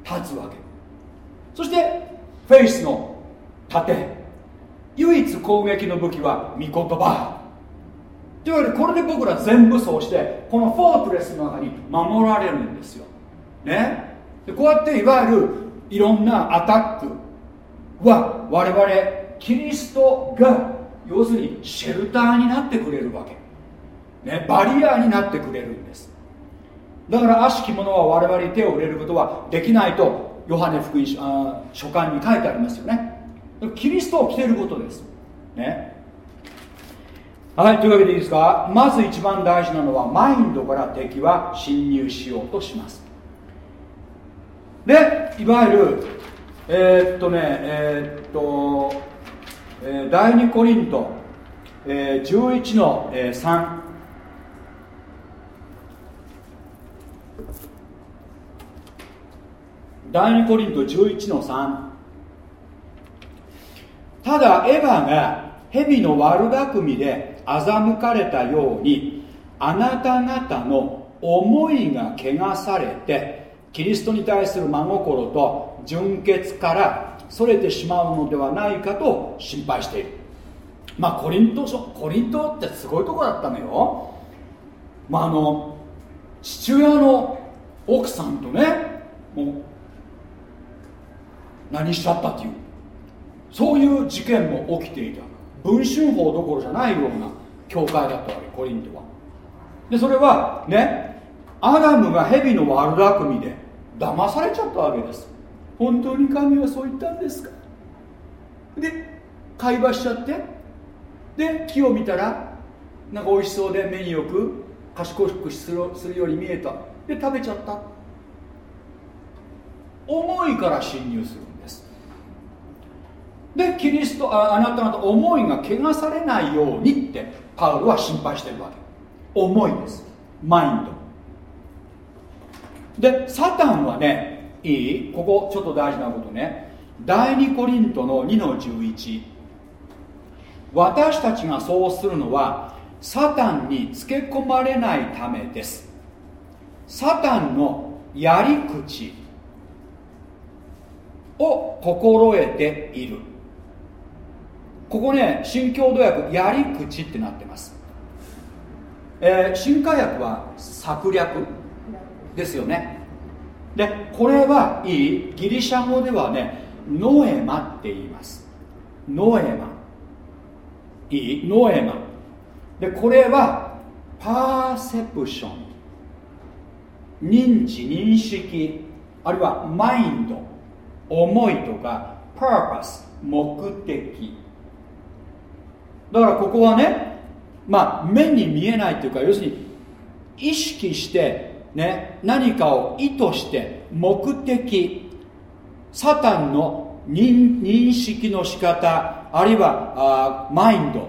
立つわけ。そしてフェイスの盾。唯一攻撃の武器は御言葉。というわけでこれで僕ら全武装してこのフォートレスの中に守られるんですよ。ね。でこうやっていわゆるいろんなアタックは我々キリストが要するにシェルターになってくれるわけ、ね、バリアーになってくれるんです。だから悪しき者は我々に手を入れることはできないとヨハネ福音書あ書簡に書いてありますよね。キリストを着ていることです。ね。はいというわけでいいですか？まず一番大事なのはマインドから敵は侵入しようとします。でいわゆるえー、っとねえー、っと、えー、第2コリント、えー、11の、えー、3第2コリント11の3ただエヴァが蛇の悪巧みで欺かれたようにあなた方の思いが汚されてキリストに対する真心と純潔からそれてしまうのではないかと心配している。まあコリントコリントってすごいとこだったのよ。まああの父親の奥さんとねもう何しちゃったっていう。そういう事件も起きていた。文春法どころじゃないような教会だったわけコリントは。でそれはねアダムが蛇の悪巧みで騙されちゃったわけです。本当に神はそう言ったんですか？で会話しちゃって。で木を見たらなんか美味しそうで目によく賢くするするように見えた。で食べちゃった。思いから侵入する。でキリストああなた方思いが汚されないようにってパウロは心配してるわけ。思いです。マインド。でサタンはねいい？ここちょっと大事なことね。第2コリントの2の11私たちがそうするのはサタンにつけ込まれないためです。サタンのやり口を心得ている。ここね新共同訳やり口ってなってます。えー、新化薬は策略ですよね。でこれはいいギリシャ語ではねノエマって言います。ノエマ。いい？ノエマ。でこれはパーセプション。認知認識。あるいはマインド。思いとかパーパス目的。だからここはねまあ目に見えないというか要するに意識してね何かを意図して目的サタンの認識の仕方あるいはあマインド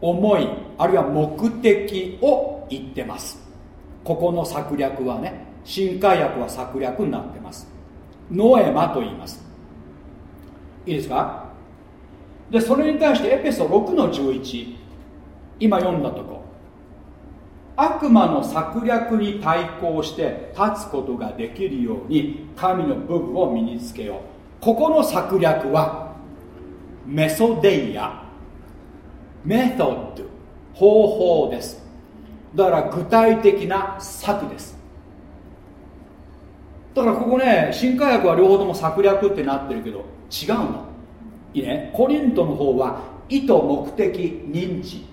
思いあるいは目的を言ってます。ここの策略はね新海薬は策略になってます。ノエマと言います。いいですか？でそれに対してエペソ6の11今読んだとこ。悪魔の策略に対抗して立つことができるように神の武具を身につけよう。ここの策略はメソデイア。メソッド。方法です。だから具体的な策です。だからここね新科学は両方とも策略ってなってるけど違うのいいね。コリントの方は意図目的認知。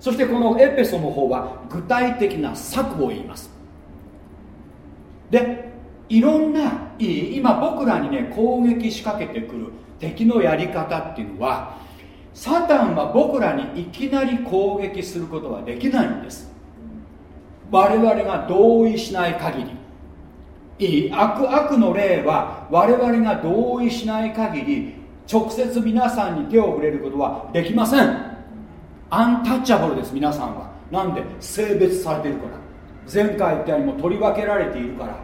そしてこのエペソの方は具体的な策を言います。でいろんない今僕らにね攻撃仕掛けてくる敵のやり方っていうのはサタンは僕らにいきなり攻撃することはできないんです。我々が同意しない限り。いい悪悪の霊は我々が同意しない限り直接皆さんに手を触れることはできません。アンタッチャブルです皆さんは。なんで性別されてるから。前回言ったようにも取り分けられているから。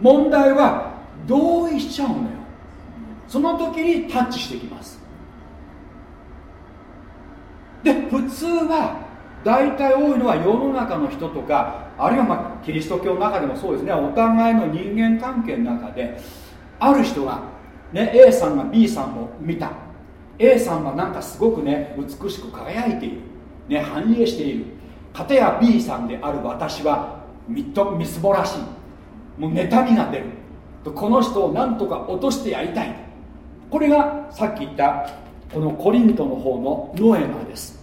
問題は同意しちゃうのよ。その時にタッチしてきます。で普通は大体多いのは世の中の人とかあるいはまあキリスト教の中でもそうですね。お互いの人間関係の中である人が、ね、A さんが B さんを見た。A さんはなんかすごくね美しく輝いている、ね、繁栄している。片や B さんである私はみっとみすぼらしい。もう妬みが出る。この人をなんとか落としてやりたい。これがさっき言ったこのコリントの方のノエマです。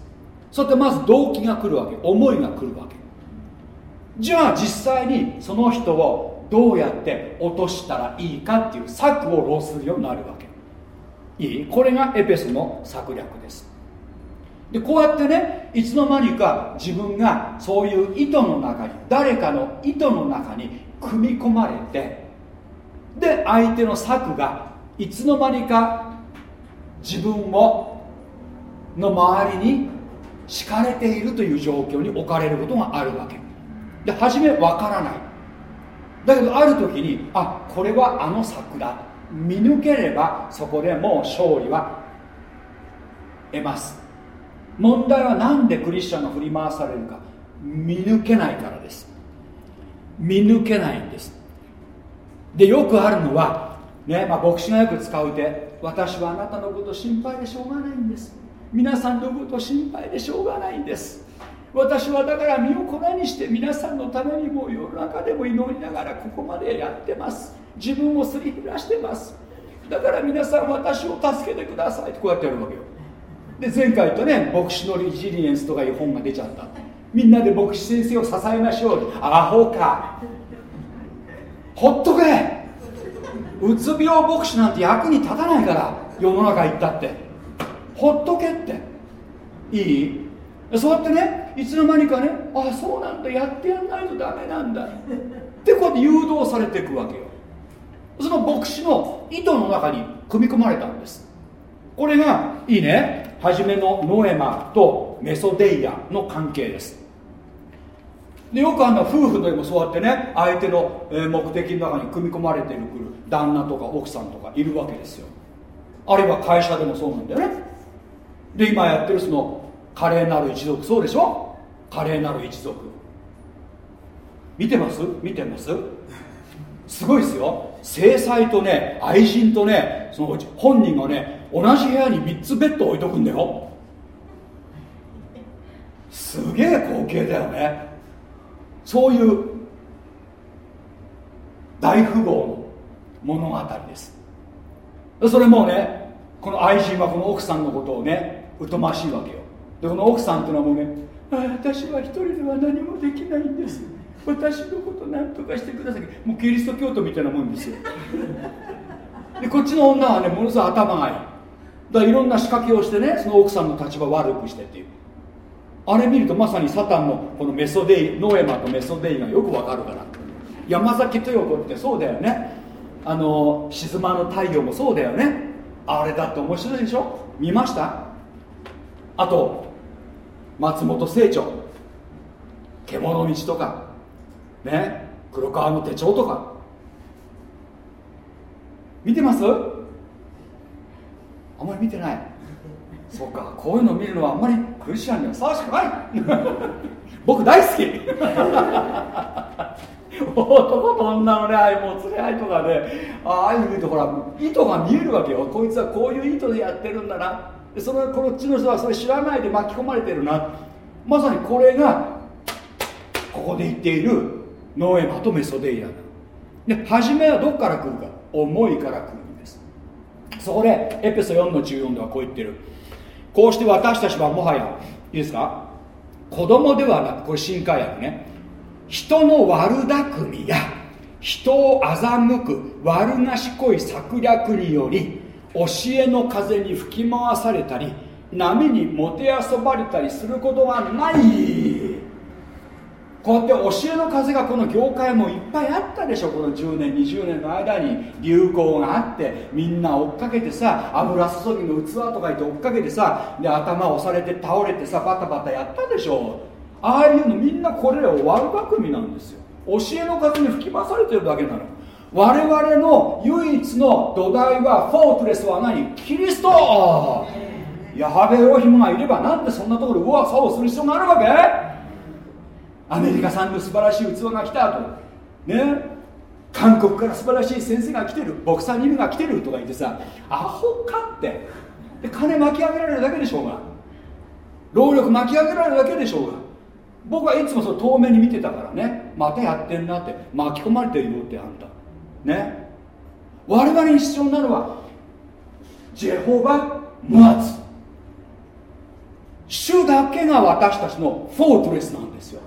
そしてまず動機が来るわけ。思いが来るわけ。じゃあ実際にその人をどうやって落としたらいいかっていう策を浪するようになるわけ。いい？これがエペソの策略です。でこうやってねいつの間にか自分がそういう意図の中に誰かの意図の中に組み込まれてで相手の策がいつの間にか自分をの周りに敷かれているという状況に置かれることがあるわけ。で初めわからない。だけどある時にあこれはあの策だ。見抜ければそこでもう勝利は得ます。問題は何でクリスチャンが振り回されるか。見抜けないからです。見抜けないんです。でよくあるのはねまあ、牧師がよく使うて私はあなたのこと心配でしょうがないんです。皆さんのこと心配でしょうがないんです。私はだから身を粉にして皆さんのためにも世の中でも祈りながらここまでやってます。自分をすり減らしてます。だから皆さん私を助けてくださいってこうやってやるわけよ。で前回とね牧師のリジリエンスとかいう本が出ちゃった。みんなで牧師先生を支えましょう。アホか。ほっとけうつ病牧師なんて役に立たないから世の中行ったって。ほっとけって。いい？そうやってねいつの間にかねあそうなんだやってやんないとダメなんだ。ってこうやって誘導されていくわけよ。その牧師の意図の中に組み込まれたんです。これがいいね。初めのノエマとメソデイアの関係です。でよくあの夫婦でもそうやってね相手の目的の中に組み込まれてくる旦那とか奥さんとかいるわけですよ。あるいは会社でもそうなんだよね。で今やってるその華麗なる一族。そうでしょ？華麗なる一族。見てます？見てます？すごいですよ。制裁とね愛人とねその本人がね同じ部屋に3つベッド置いとくんだよ。すげえ光景だよね。そういう大富豪の物語です。それもねこの愛人はこの奥さんのことをね疎ましいわけよ。でこの奥さんっていうのはもうね私は一人では何もできないんです。私のこと何とかしてください。もうキリスト教徒みたいなもんですよ。[LAUGHS] でこっちの女はねものすごい頭がいい。だからいろんな仕掛けをしてねその奥さんの立場を悪くしてっていう。あれ見るとまさにサタンのこのメソデイノエマとメソデイがよくわかるから。山崎豊子ってそうだよね。あの静まの太陽もそうだよね。あれだって面白いでしょ？見ました？あと松本清張。獣道とか。ね。黒川の手帳とか。見てます？あんまり見てない。そうか。こういうの見るのはあんまりクリスチャンにはふさわしくない。[LAUGHS] 僕大好き。[LAUGHS] 男と女のね愛も連れ合いとかねああいう見るとほら意図が見えるわけよ。こいつはこういう意図でやってるんだな。でそのこっちの人はそれ知らないで巻き込まれてるな。まさにこれがここで言っているノエマとメソデイラで初めはどこから来るか？思いから来るんです。そこでエペソ4の14ではこう言ってる。こうして私たちはもはやいいですか？子供ではなくこれ新海訳ね。人の悪巧みや人を欺く悪賢い策略により教えの風に吹き回されたり波にもてあそばれたりすることはない。こうやって教えの風がこの業界もいっぱいあったでしょこの10年20年の間に流行があってみんな追っかけてさ油注ぎの器とか言って追っかけてさで頭押されて倒れてさバタバタやったでしょああいうのみんなこれらを悪巧みなんですよ。教えの風に吹き回されてるだけなの。我々の唯一の土台はフォートレスは何？キリスト。ヤハベロヒムがいればなんでそんなところで右往左往する必要があるわけ？アメリカ産の素晴らしい器が来たとね？韓国から素晴らしい先生が来てる。ボクサー2部が来てるとか言ってさ。アホかって。で金巻き上げられるだけでしょうが。労力巻き上げられるだけでしょうが。僕はいつもその遠目に見てたからね。またやってんなって。巻き込まれてるよってあんた。ね。我々に必要なのはジェホバ・モアツ主だけが私たちのフォートレスなんですよ。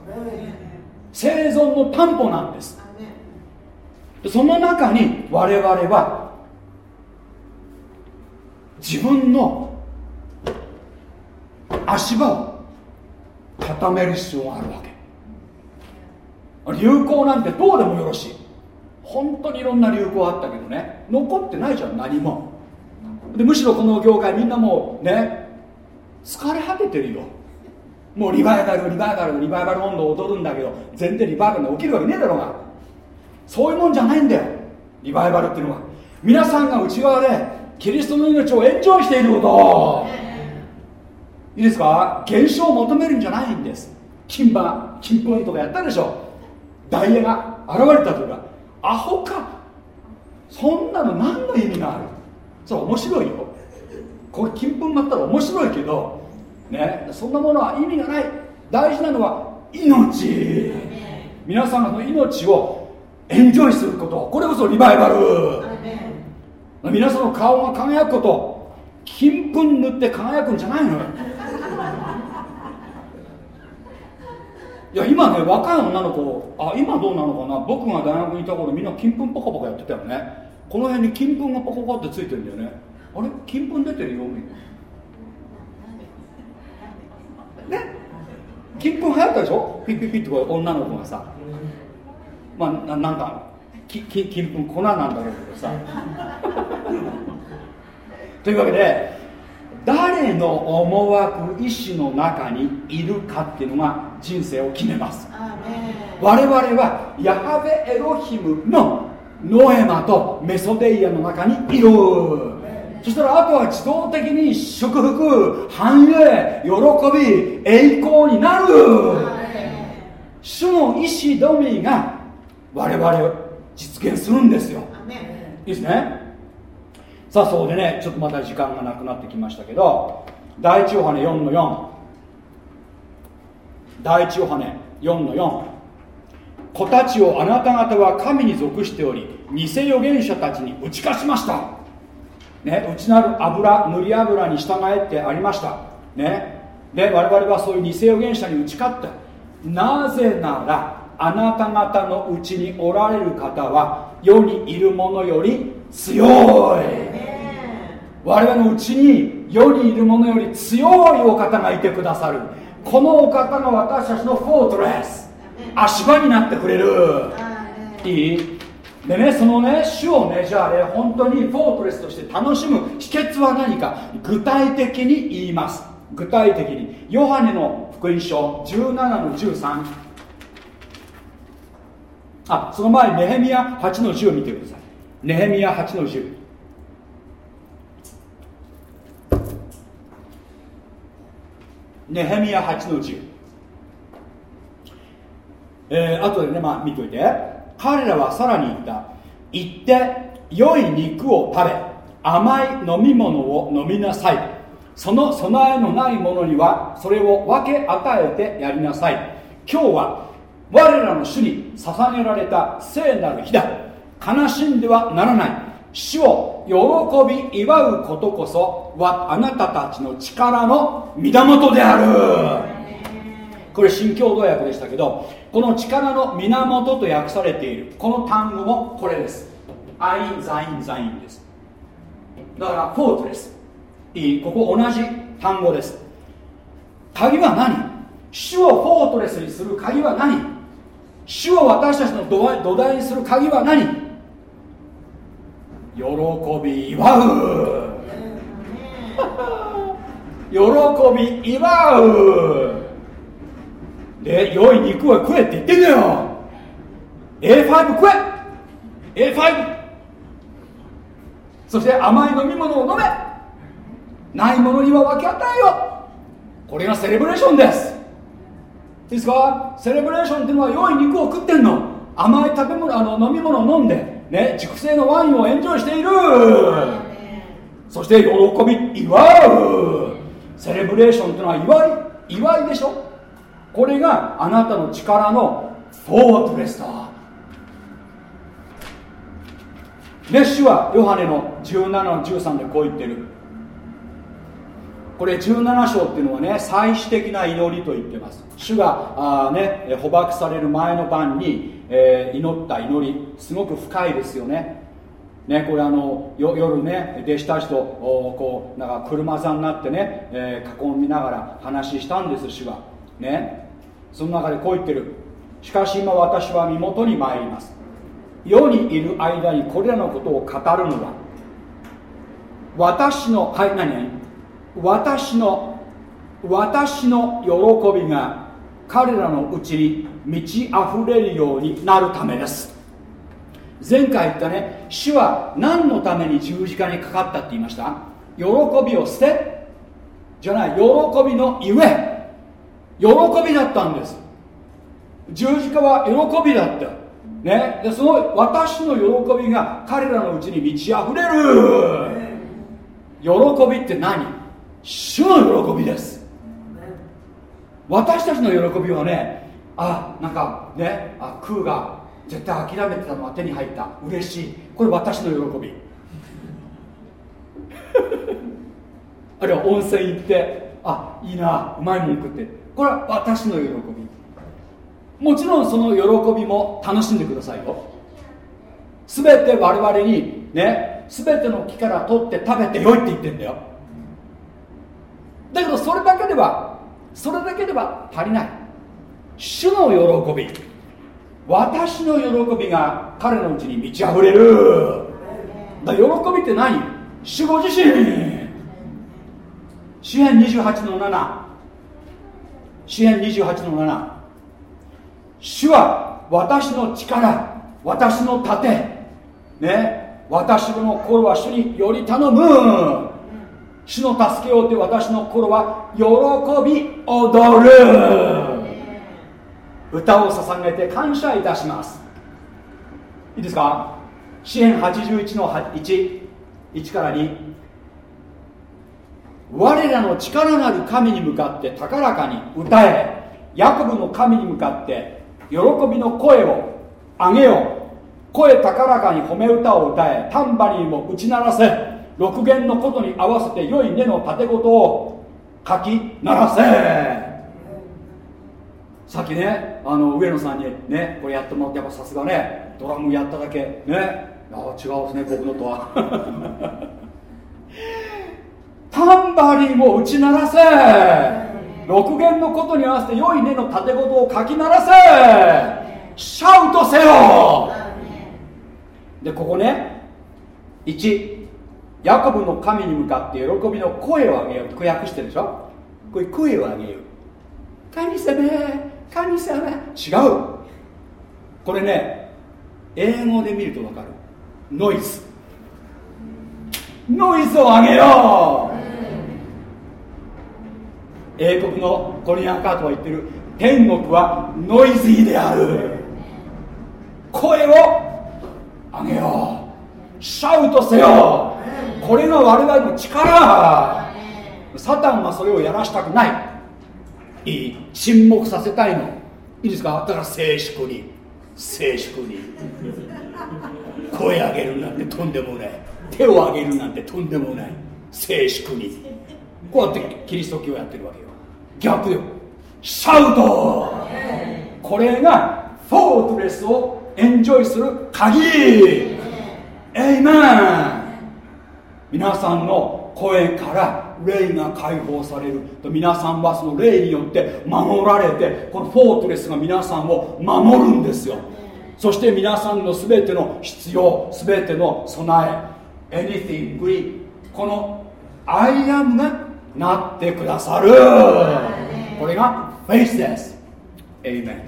生存の担保なんです。その中に我々は自分の足場を固める必要があるわけ。流行なんてどうでもよろしい。本当にいろんな流行あったけどね。残ってないじゃん何も。でむしろこの業界みんなもうね疲れ果ててるよ。もうリバイバルリバイバルリバイバル温度を踊るんだけど全然リバイバルが起きるわけねえだろうが。そういうもんじゃないんだよ。リバイバルっていうのは。皆さんが内側でキリストの命をエンジョイしていること。いいですか？現象を求めるんじゃないんです。金馬金粉とかやったでしょ。ダイヤが現れたとか。アホか。そんなの何の意味がある？それ面白いよ。これ金粉になったら面白いけどねそんなものは意味がない。大事なのは命。皆さんの命をエンジョイすること。これこそリバイバル。皆さんの顔が輝くこと。金粉塗って輝くんじゃないのよいや今ね若い女の子あ今どうなのかな？僕が大学にいた頃みんな金粉ポカポカやってたよね。この辺に金粉がポコポコってついてるんだよね。あれ？金粉出てるよ？ね？金粉流行ったでしょ？ピッピッピッって女の子がさ。まあななんかきき金粉粉なんだろうけどさ。[LAUGHS] というわけで誰の思惑意志の中にいるかっていうのが人生を決めます。我々はヤハベエロヒムのノエマとメソデイヤの中にいる。そしたらあとは自動的に祝福繁栄喜び栄光になる。主の意志のみが我々を実現するんですよ。いいですねさあそうでねちょっとまた時間がなくなってきましたけど第一ヨハネ4の4第一ヨハネ4の4子たちをあなた方は神に属しており偽預言者たちに打ち勝ちました。ね内なる油塗り油に従えってありました。ね。で我々はそういう偽預言者に打ち勝った。なぜならあなた方のうちにおられる方は世にいるものより強い。我々のうちに世にいるものより強いお方がいてくださる。このお方が私たちのフォートレス。足場になってくれる。い。いでねそのね主をねじゃあね本当にフォートレスとして楽しむ。秘訣は何か？具体的に言います。具体的に。ヨハネの福音書17の13あその前にネヘミヤ8の10を見てくださいネヘミヤ8の10ネヘミヤ8の10えー、後でねまあ見といて。彼らはさらに言った。行って良い肉を食べ。甘い飲み物を飲みなさい。その備えのない者にはそれを分け与えてやりなさい。今日は我らの主に捧げられた聖なる日だ。悲しんではならない。主を喜び祝うことこそはあなたたちの力の源である。これ新共同訳でしたけどこの力の源と訳されている。この単語もこれです。עין זין זין です。だからフォートです。いい。ここ同じ単語です。鍵は何？主を fortress にする鍵は何？主を私たちの土台にする鍵は何？喜び祝う。喜び祝う。で良い肉は食えって言ってんだよ。A5 食え。A5 そして甘い飲み物を飲め。ないものには分け与えよこれがセレブレーションです。いいですか？セレブレーションっていうのは良い肉を食ってんの。甘い食べ物あの飲み物を飲んで。ね熟成のワインをエンジョイしている。そして喜び祝う。セレブレーションというのは祝い祝いでしょ。これがあなたの力のフォートレスだ。で主はヨハネの17の13でこう言ってる。これ17章っていうのはね祭祀的な祈りと言ってます。主があ、ね、捕獲される前の晩に、えー、祈った祈り。すごく深いですよね。ねこれあの夜ね弟子たちとこうなんか車座になってね、えー、囲みながら話したんです主はね。その中でこう言ってる。しかし今私は身元に参ります。世にいる間にこれらのことを語るのは私のはい何？私の私の喜びが彼らのうちに満ち溢れるようになるためです。前回言ったね主は何のために十字架にかかったって言いました？喜びを捨てじゃない喜びのゆえ喜びだったんです。十字架は喜びだった。ね、でその私の喜びが彼らのうちに満ち溢れる。喜びって何？主の喜びです。私たちの喜びはねあなんかねあ空が絶対諦めてたのは手に入った。嬉しい。これ私の喜び。[LAUGHS] あるいは温泉行ってあいいなうまいもん食って。これは私の喜び。もちろんその喜びも楽しんでくださいよ。全て我々にね全ての木から取って食べてよいって言ってんだよだけどそれだけではそれだけでは足りない。主の喜び。私の喜びが彼のうちに満ち溢れる。だ喜びって何？主ご自身。詩篇28の7詩篇28の7主は私の力私の盾。ね？私の心は主により頼む。主の助けをって私の心は喜び踊る。歌を捧げて感謝いたします。いいですか？支援81の11から2我らの力なる神に向かって高らかに歌え。ヤコブの神に向かって喜びの声を上げよ。う声高らかに褒め歌を歌え。タンバリンを打ち鳴らせ。六弦のことに合わせて良い根の盾ごとをかき鳴らせ。さっきねあの上野さんにねこれやってもらってやっぱさすがねドラムやっただけ。ね。あ違うですね僕のとは。[LAUGHS] タンバリンを打ち鳴らせ。六弦のことに合わせて良い根の盾ごとをかき鳴らせ。シャウトせよ。でここね。1ヤコブの神に向かって喜びの声を上げようって訳してるでしょ？これ声を上げよう。神様神様。違う。これね英語で見ると分かる。ノイズ。ノイズを上げよう。英国のコリアン・カートは言ってる天国はノイズーである。声を上げよう。シャウトせよ。これが我々の力。サタンはそれをやらしたくない。いい沈黙させたいの。いいですか？だから静粛に。静粛に。声上げるなんてとんでもない。手を上げるなんてとんでもない。静粛に。こうやってキリスト教をやってるわけよ。逆よ。シャウト！これがフォートレスをエンジョイする鍵。エイメン皆さんの声から霊が解放される。皆さんはその霊によって守られてこのフォートレスが皆さんを守るんですよ。そして皆さんの全ての必要全ての備え anything we この I am がなってくださる。これがフェイスです Amen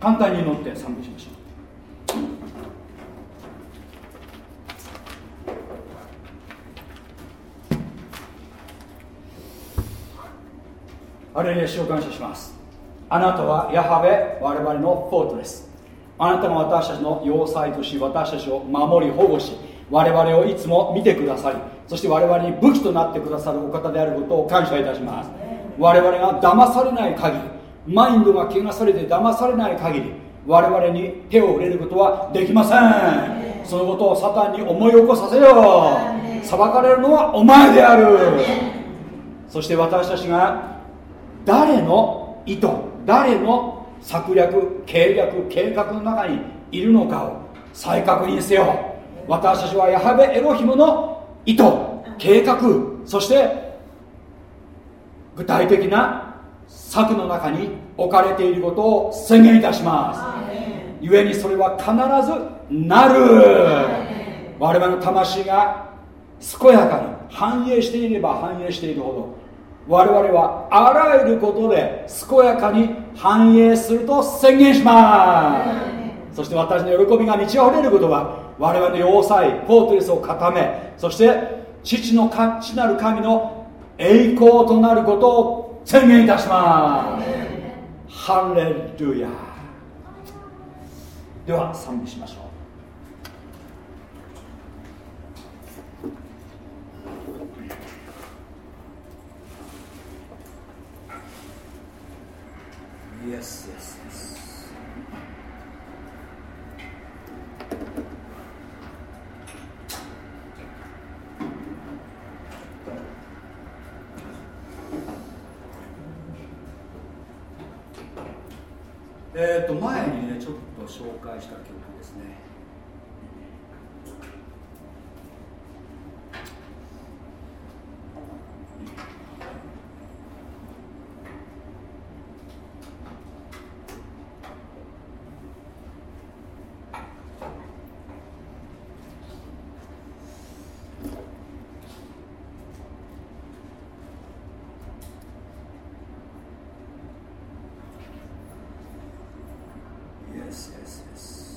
簡単に祈って賛美しましょうあれに主を感謝します。あなたはヤハベ我々のフォートです。あなたが私たちの要塞とし私たちを守り保護し我々をいつも見てくださりそして我々に武器となってくださるお方であることを感謝いたします。我々が騙されない限りマインドが汚されて騙されない限り我々に手を入れることはできません。そのことをサタンに思い起こさせよう。裁かれるのはお前である。そして私たちが誰の意図誰の策略計略計画の中にいるのかを再確認せよ私たちはヤハベエロヒムの意図計画そして具体的な策の中に置かれていることを宣言いたします。故にそれは必ずなる。我々の魂が健やかに繁栄していれば繁栄しているほど我々はあらゆることで健やかに繁栄すると宣言します。そして私の喜びが満ち溢れることは我々の要塞フォートレスを固めそして父の父なる神の栄光となることを宣言いたします。ハレルヤでは賛美しましょう。Yes, yes, yes. えっと前にねちょっと紹介した曲 yes, yes, yes.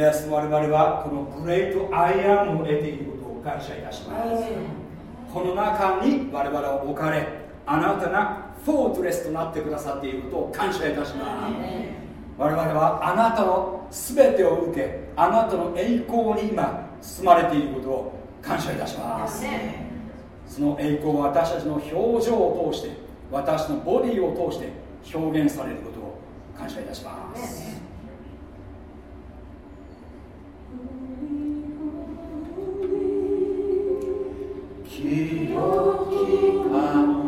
イエス我々はこのグレートアイアンを得ていることを感謝いたします。この中に我々を置かれあなたがフォートレスとなってくださっていることを感謝いたします。我々はあなたの全てを受けあなたの栄光に今包まれていることを感謝いたします。その栄光は私たちの表情を通して私のボディを通して表現されることを感謝いたします。清き神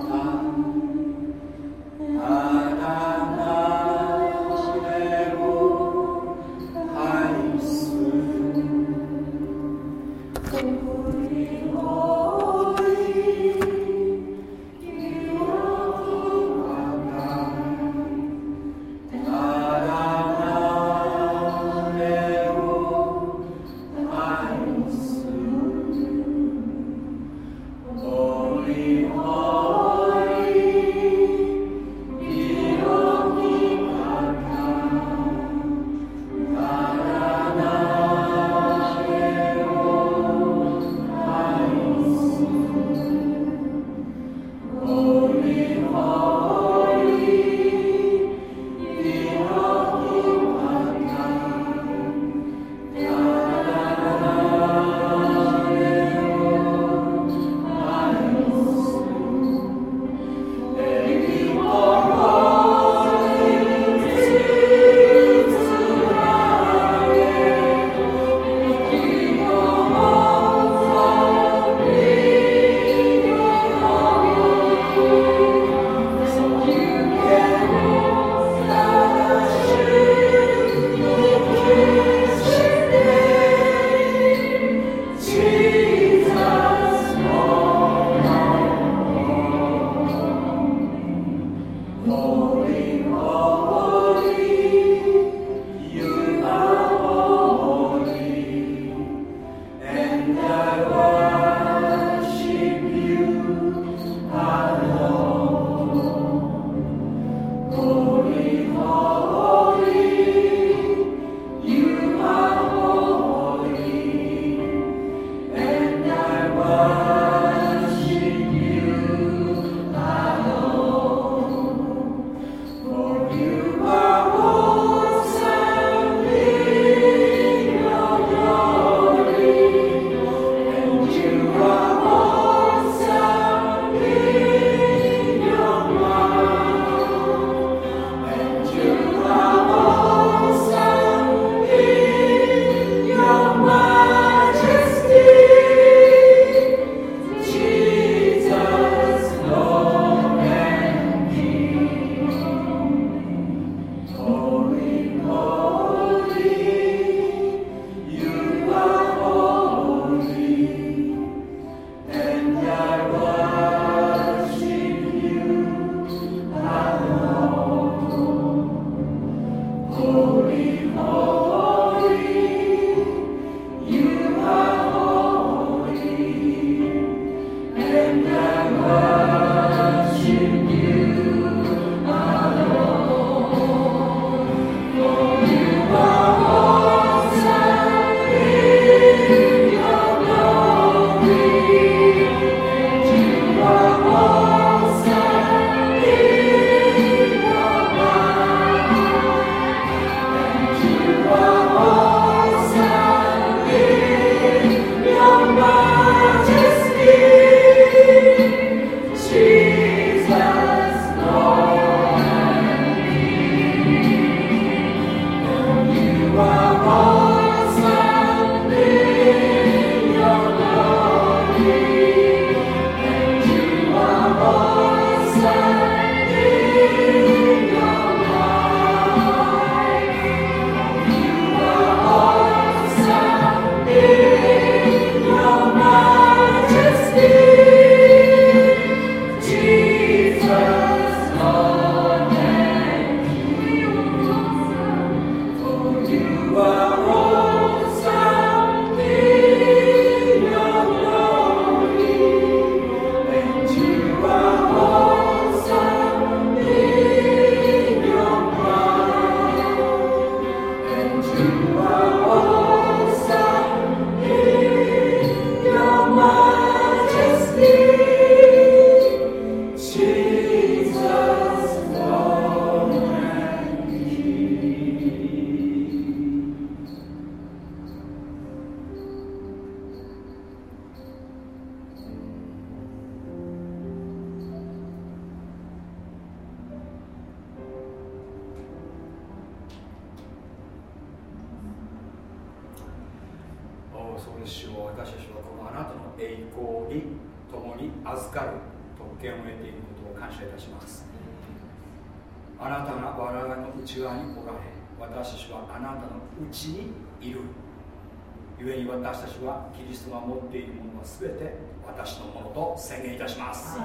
私たちはキリストが持っているものは全て私のものと宣言いたします。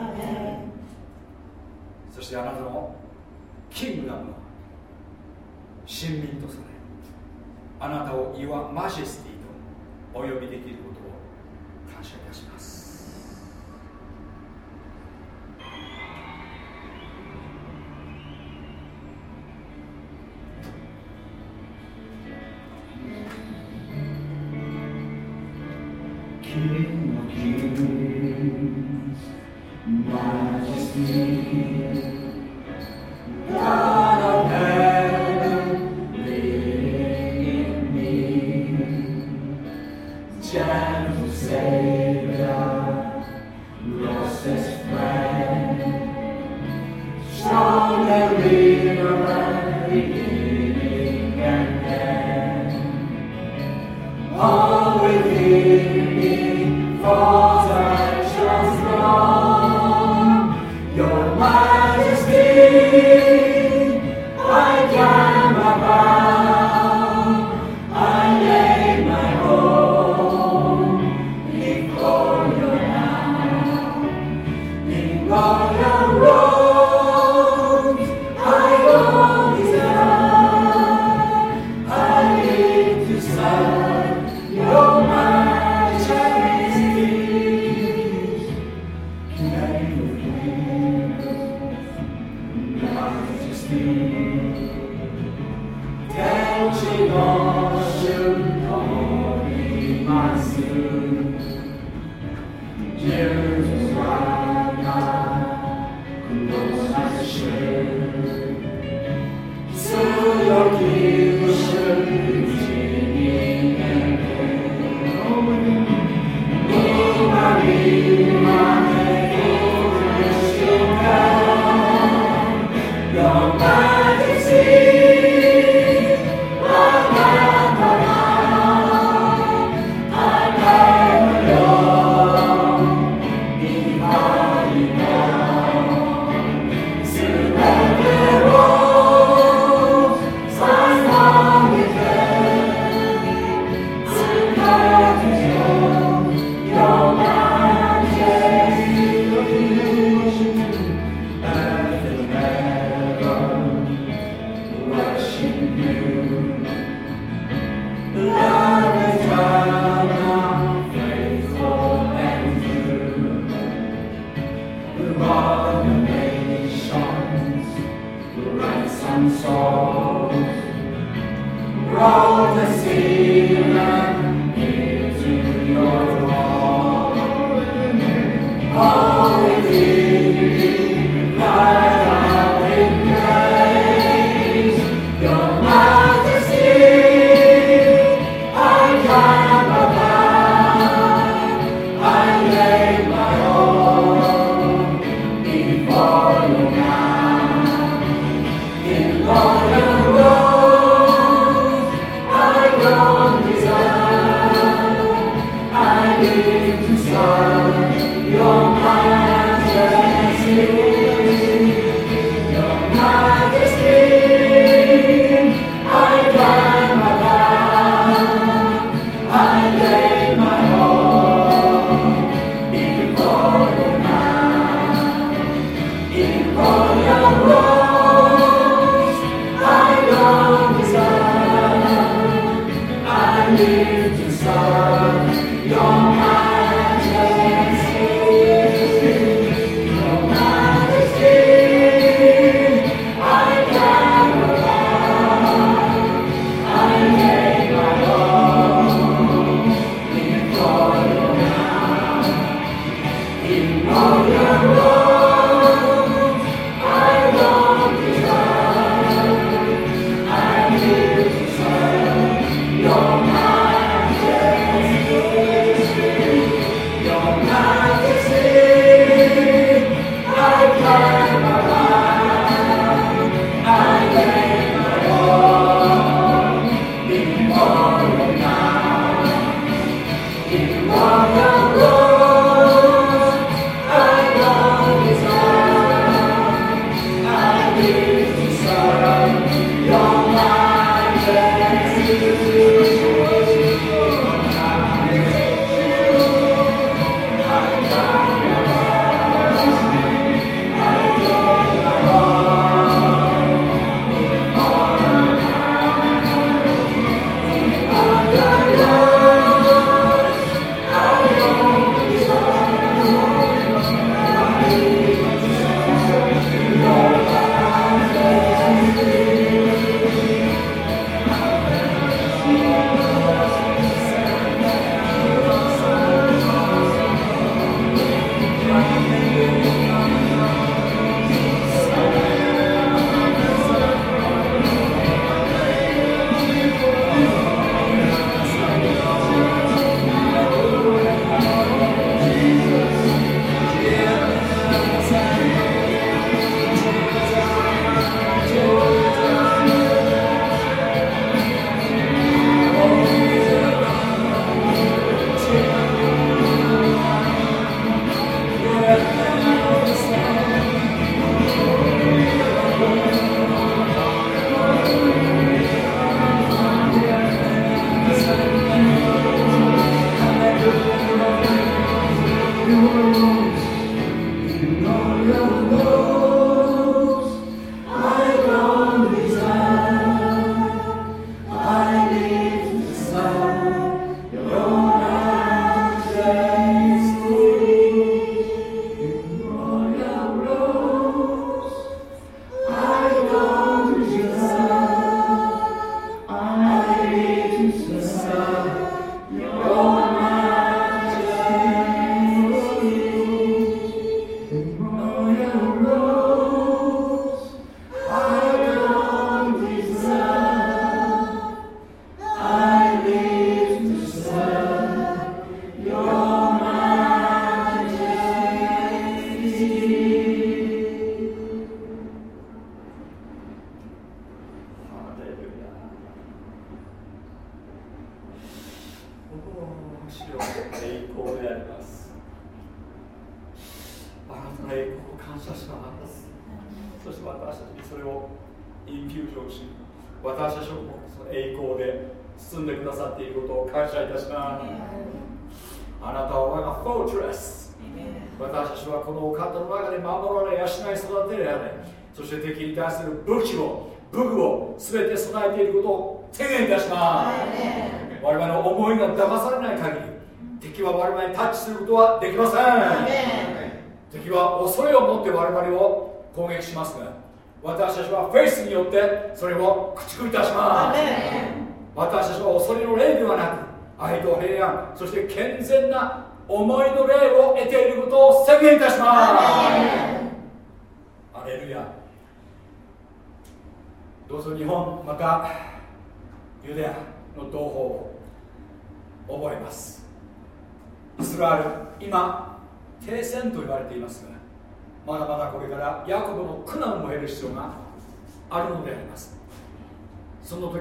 そしてあなたのキングダムの臣民とされあなたをいわマジェスティとお呼びできることを感謝いたします。see.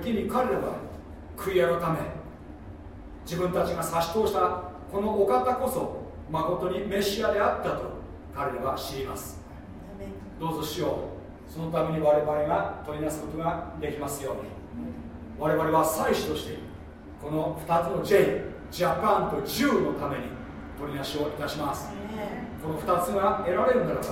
その時に彼らは悔い改め自分たちが差し通したこのお方こそ誠にメシアであったと彼らは知ります。どうぞしよう。そのために我々が取りなすことができますように。我々は祭司としてこの2つの J ジャパンと10のために取りなしをいたします。この2つが得られるならば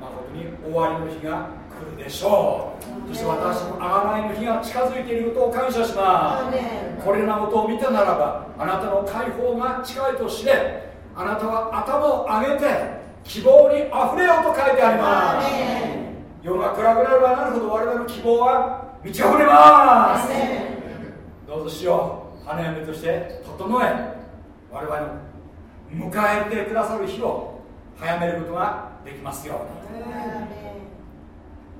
誠に終わりの日がでしょう。そして私の贖いの日が近づいていることを感謝します。これらのことを見たならばあなたの解放が近いと知れあなたは頭を上げて希望にあふれようと書いてあります。世が暗くなればなるほど我々の希望は満ち溢れます。どうぞしよう。花嫁として整え我々の迎えてくださる日を早めることができますように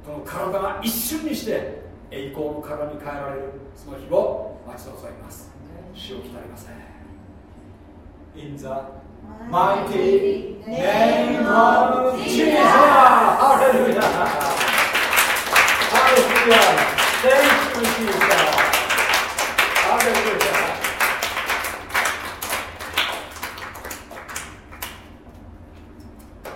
この体が一瞬にして栄光の体に変えられる。その日を待ち望みます。死を鍛えますね。In the mighty name of ティ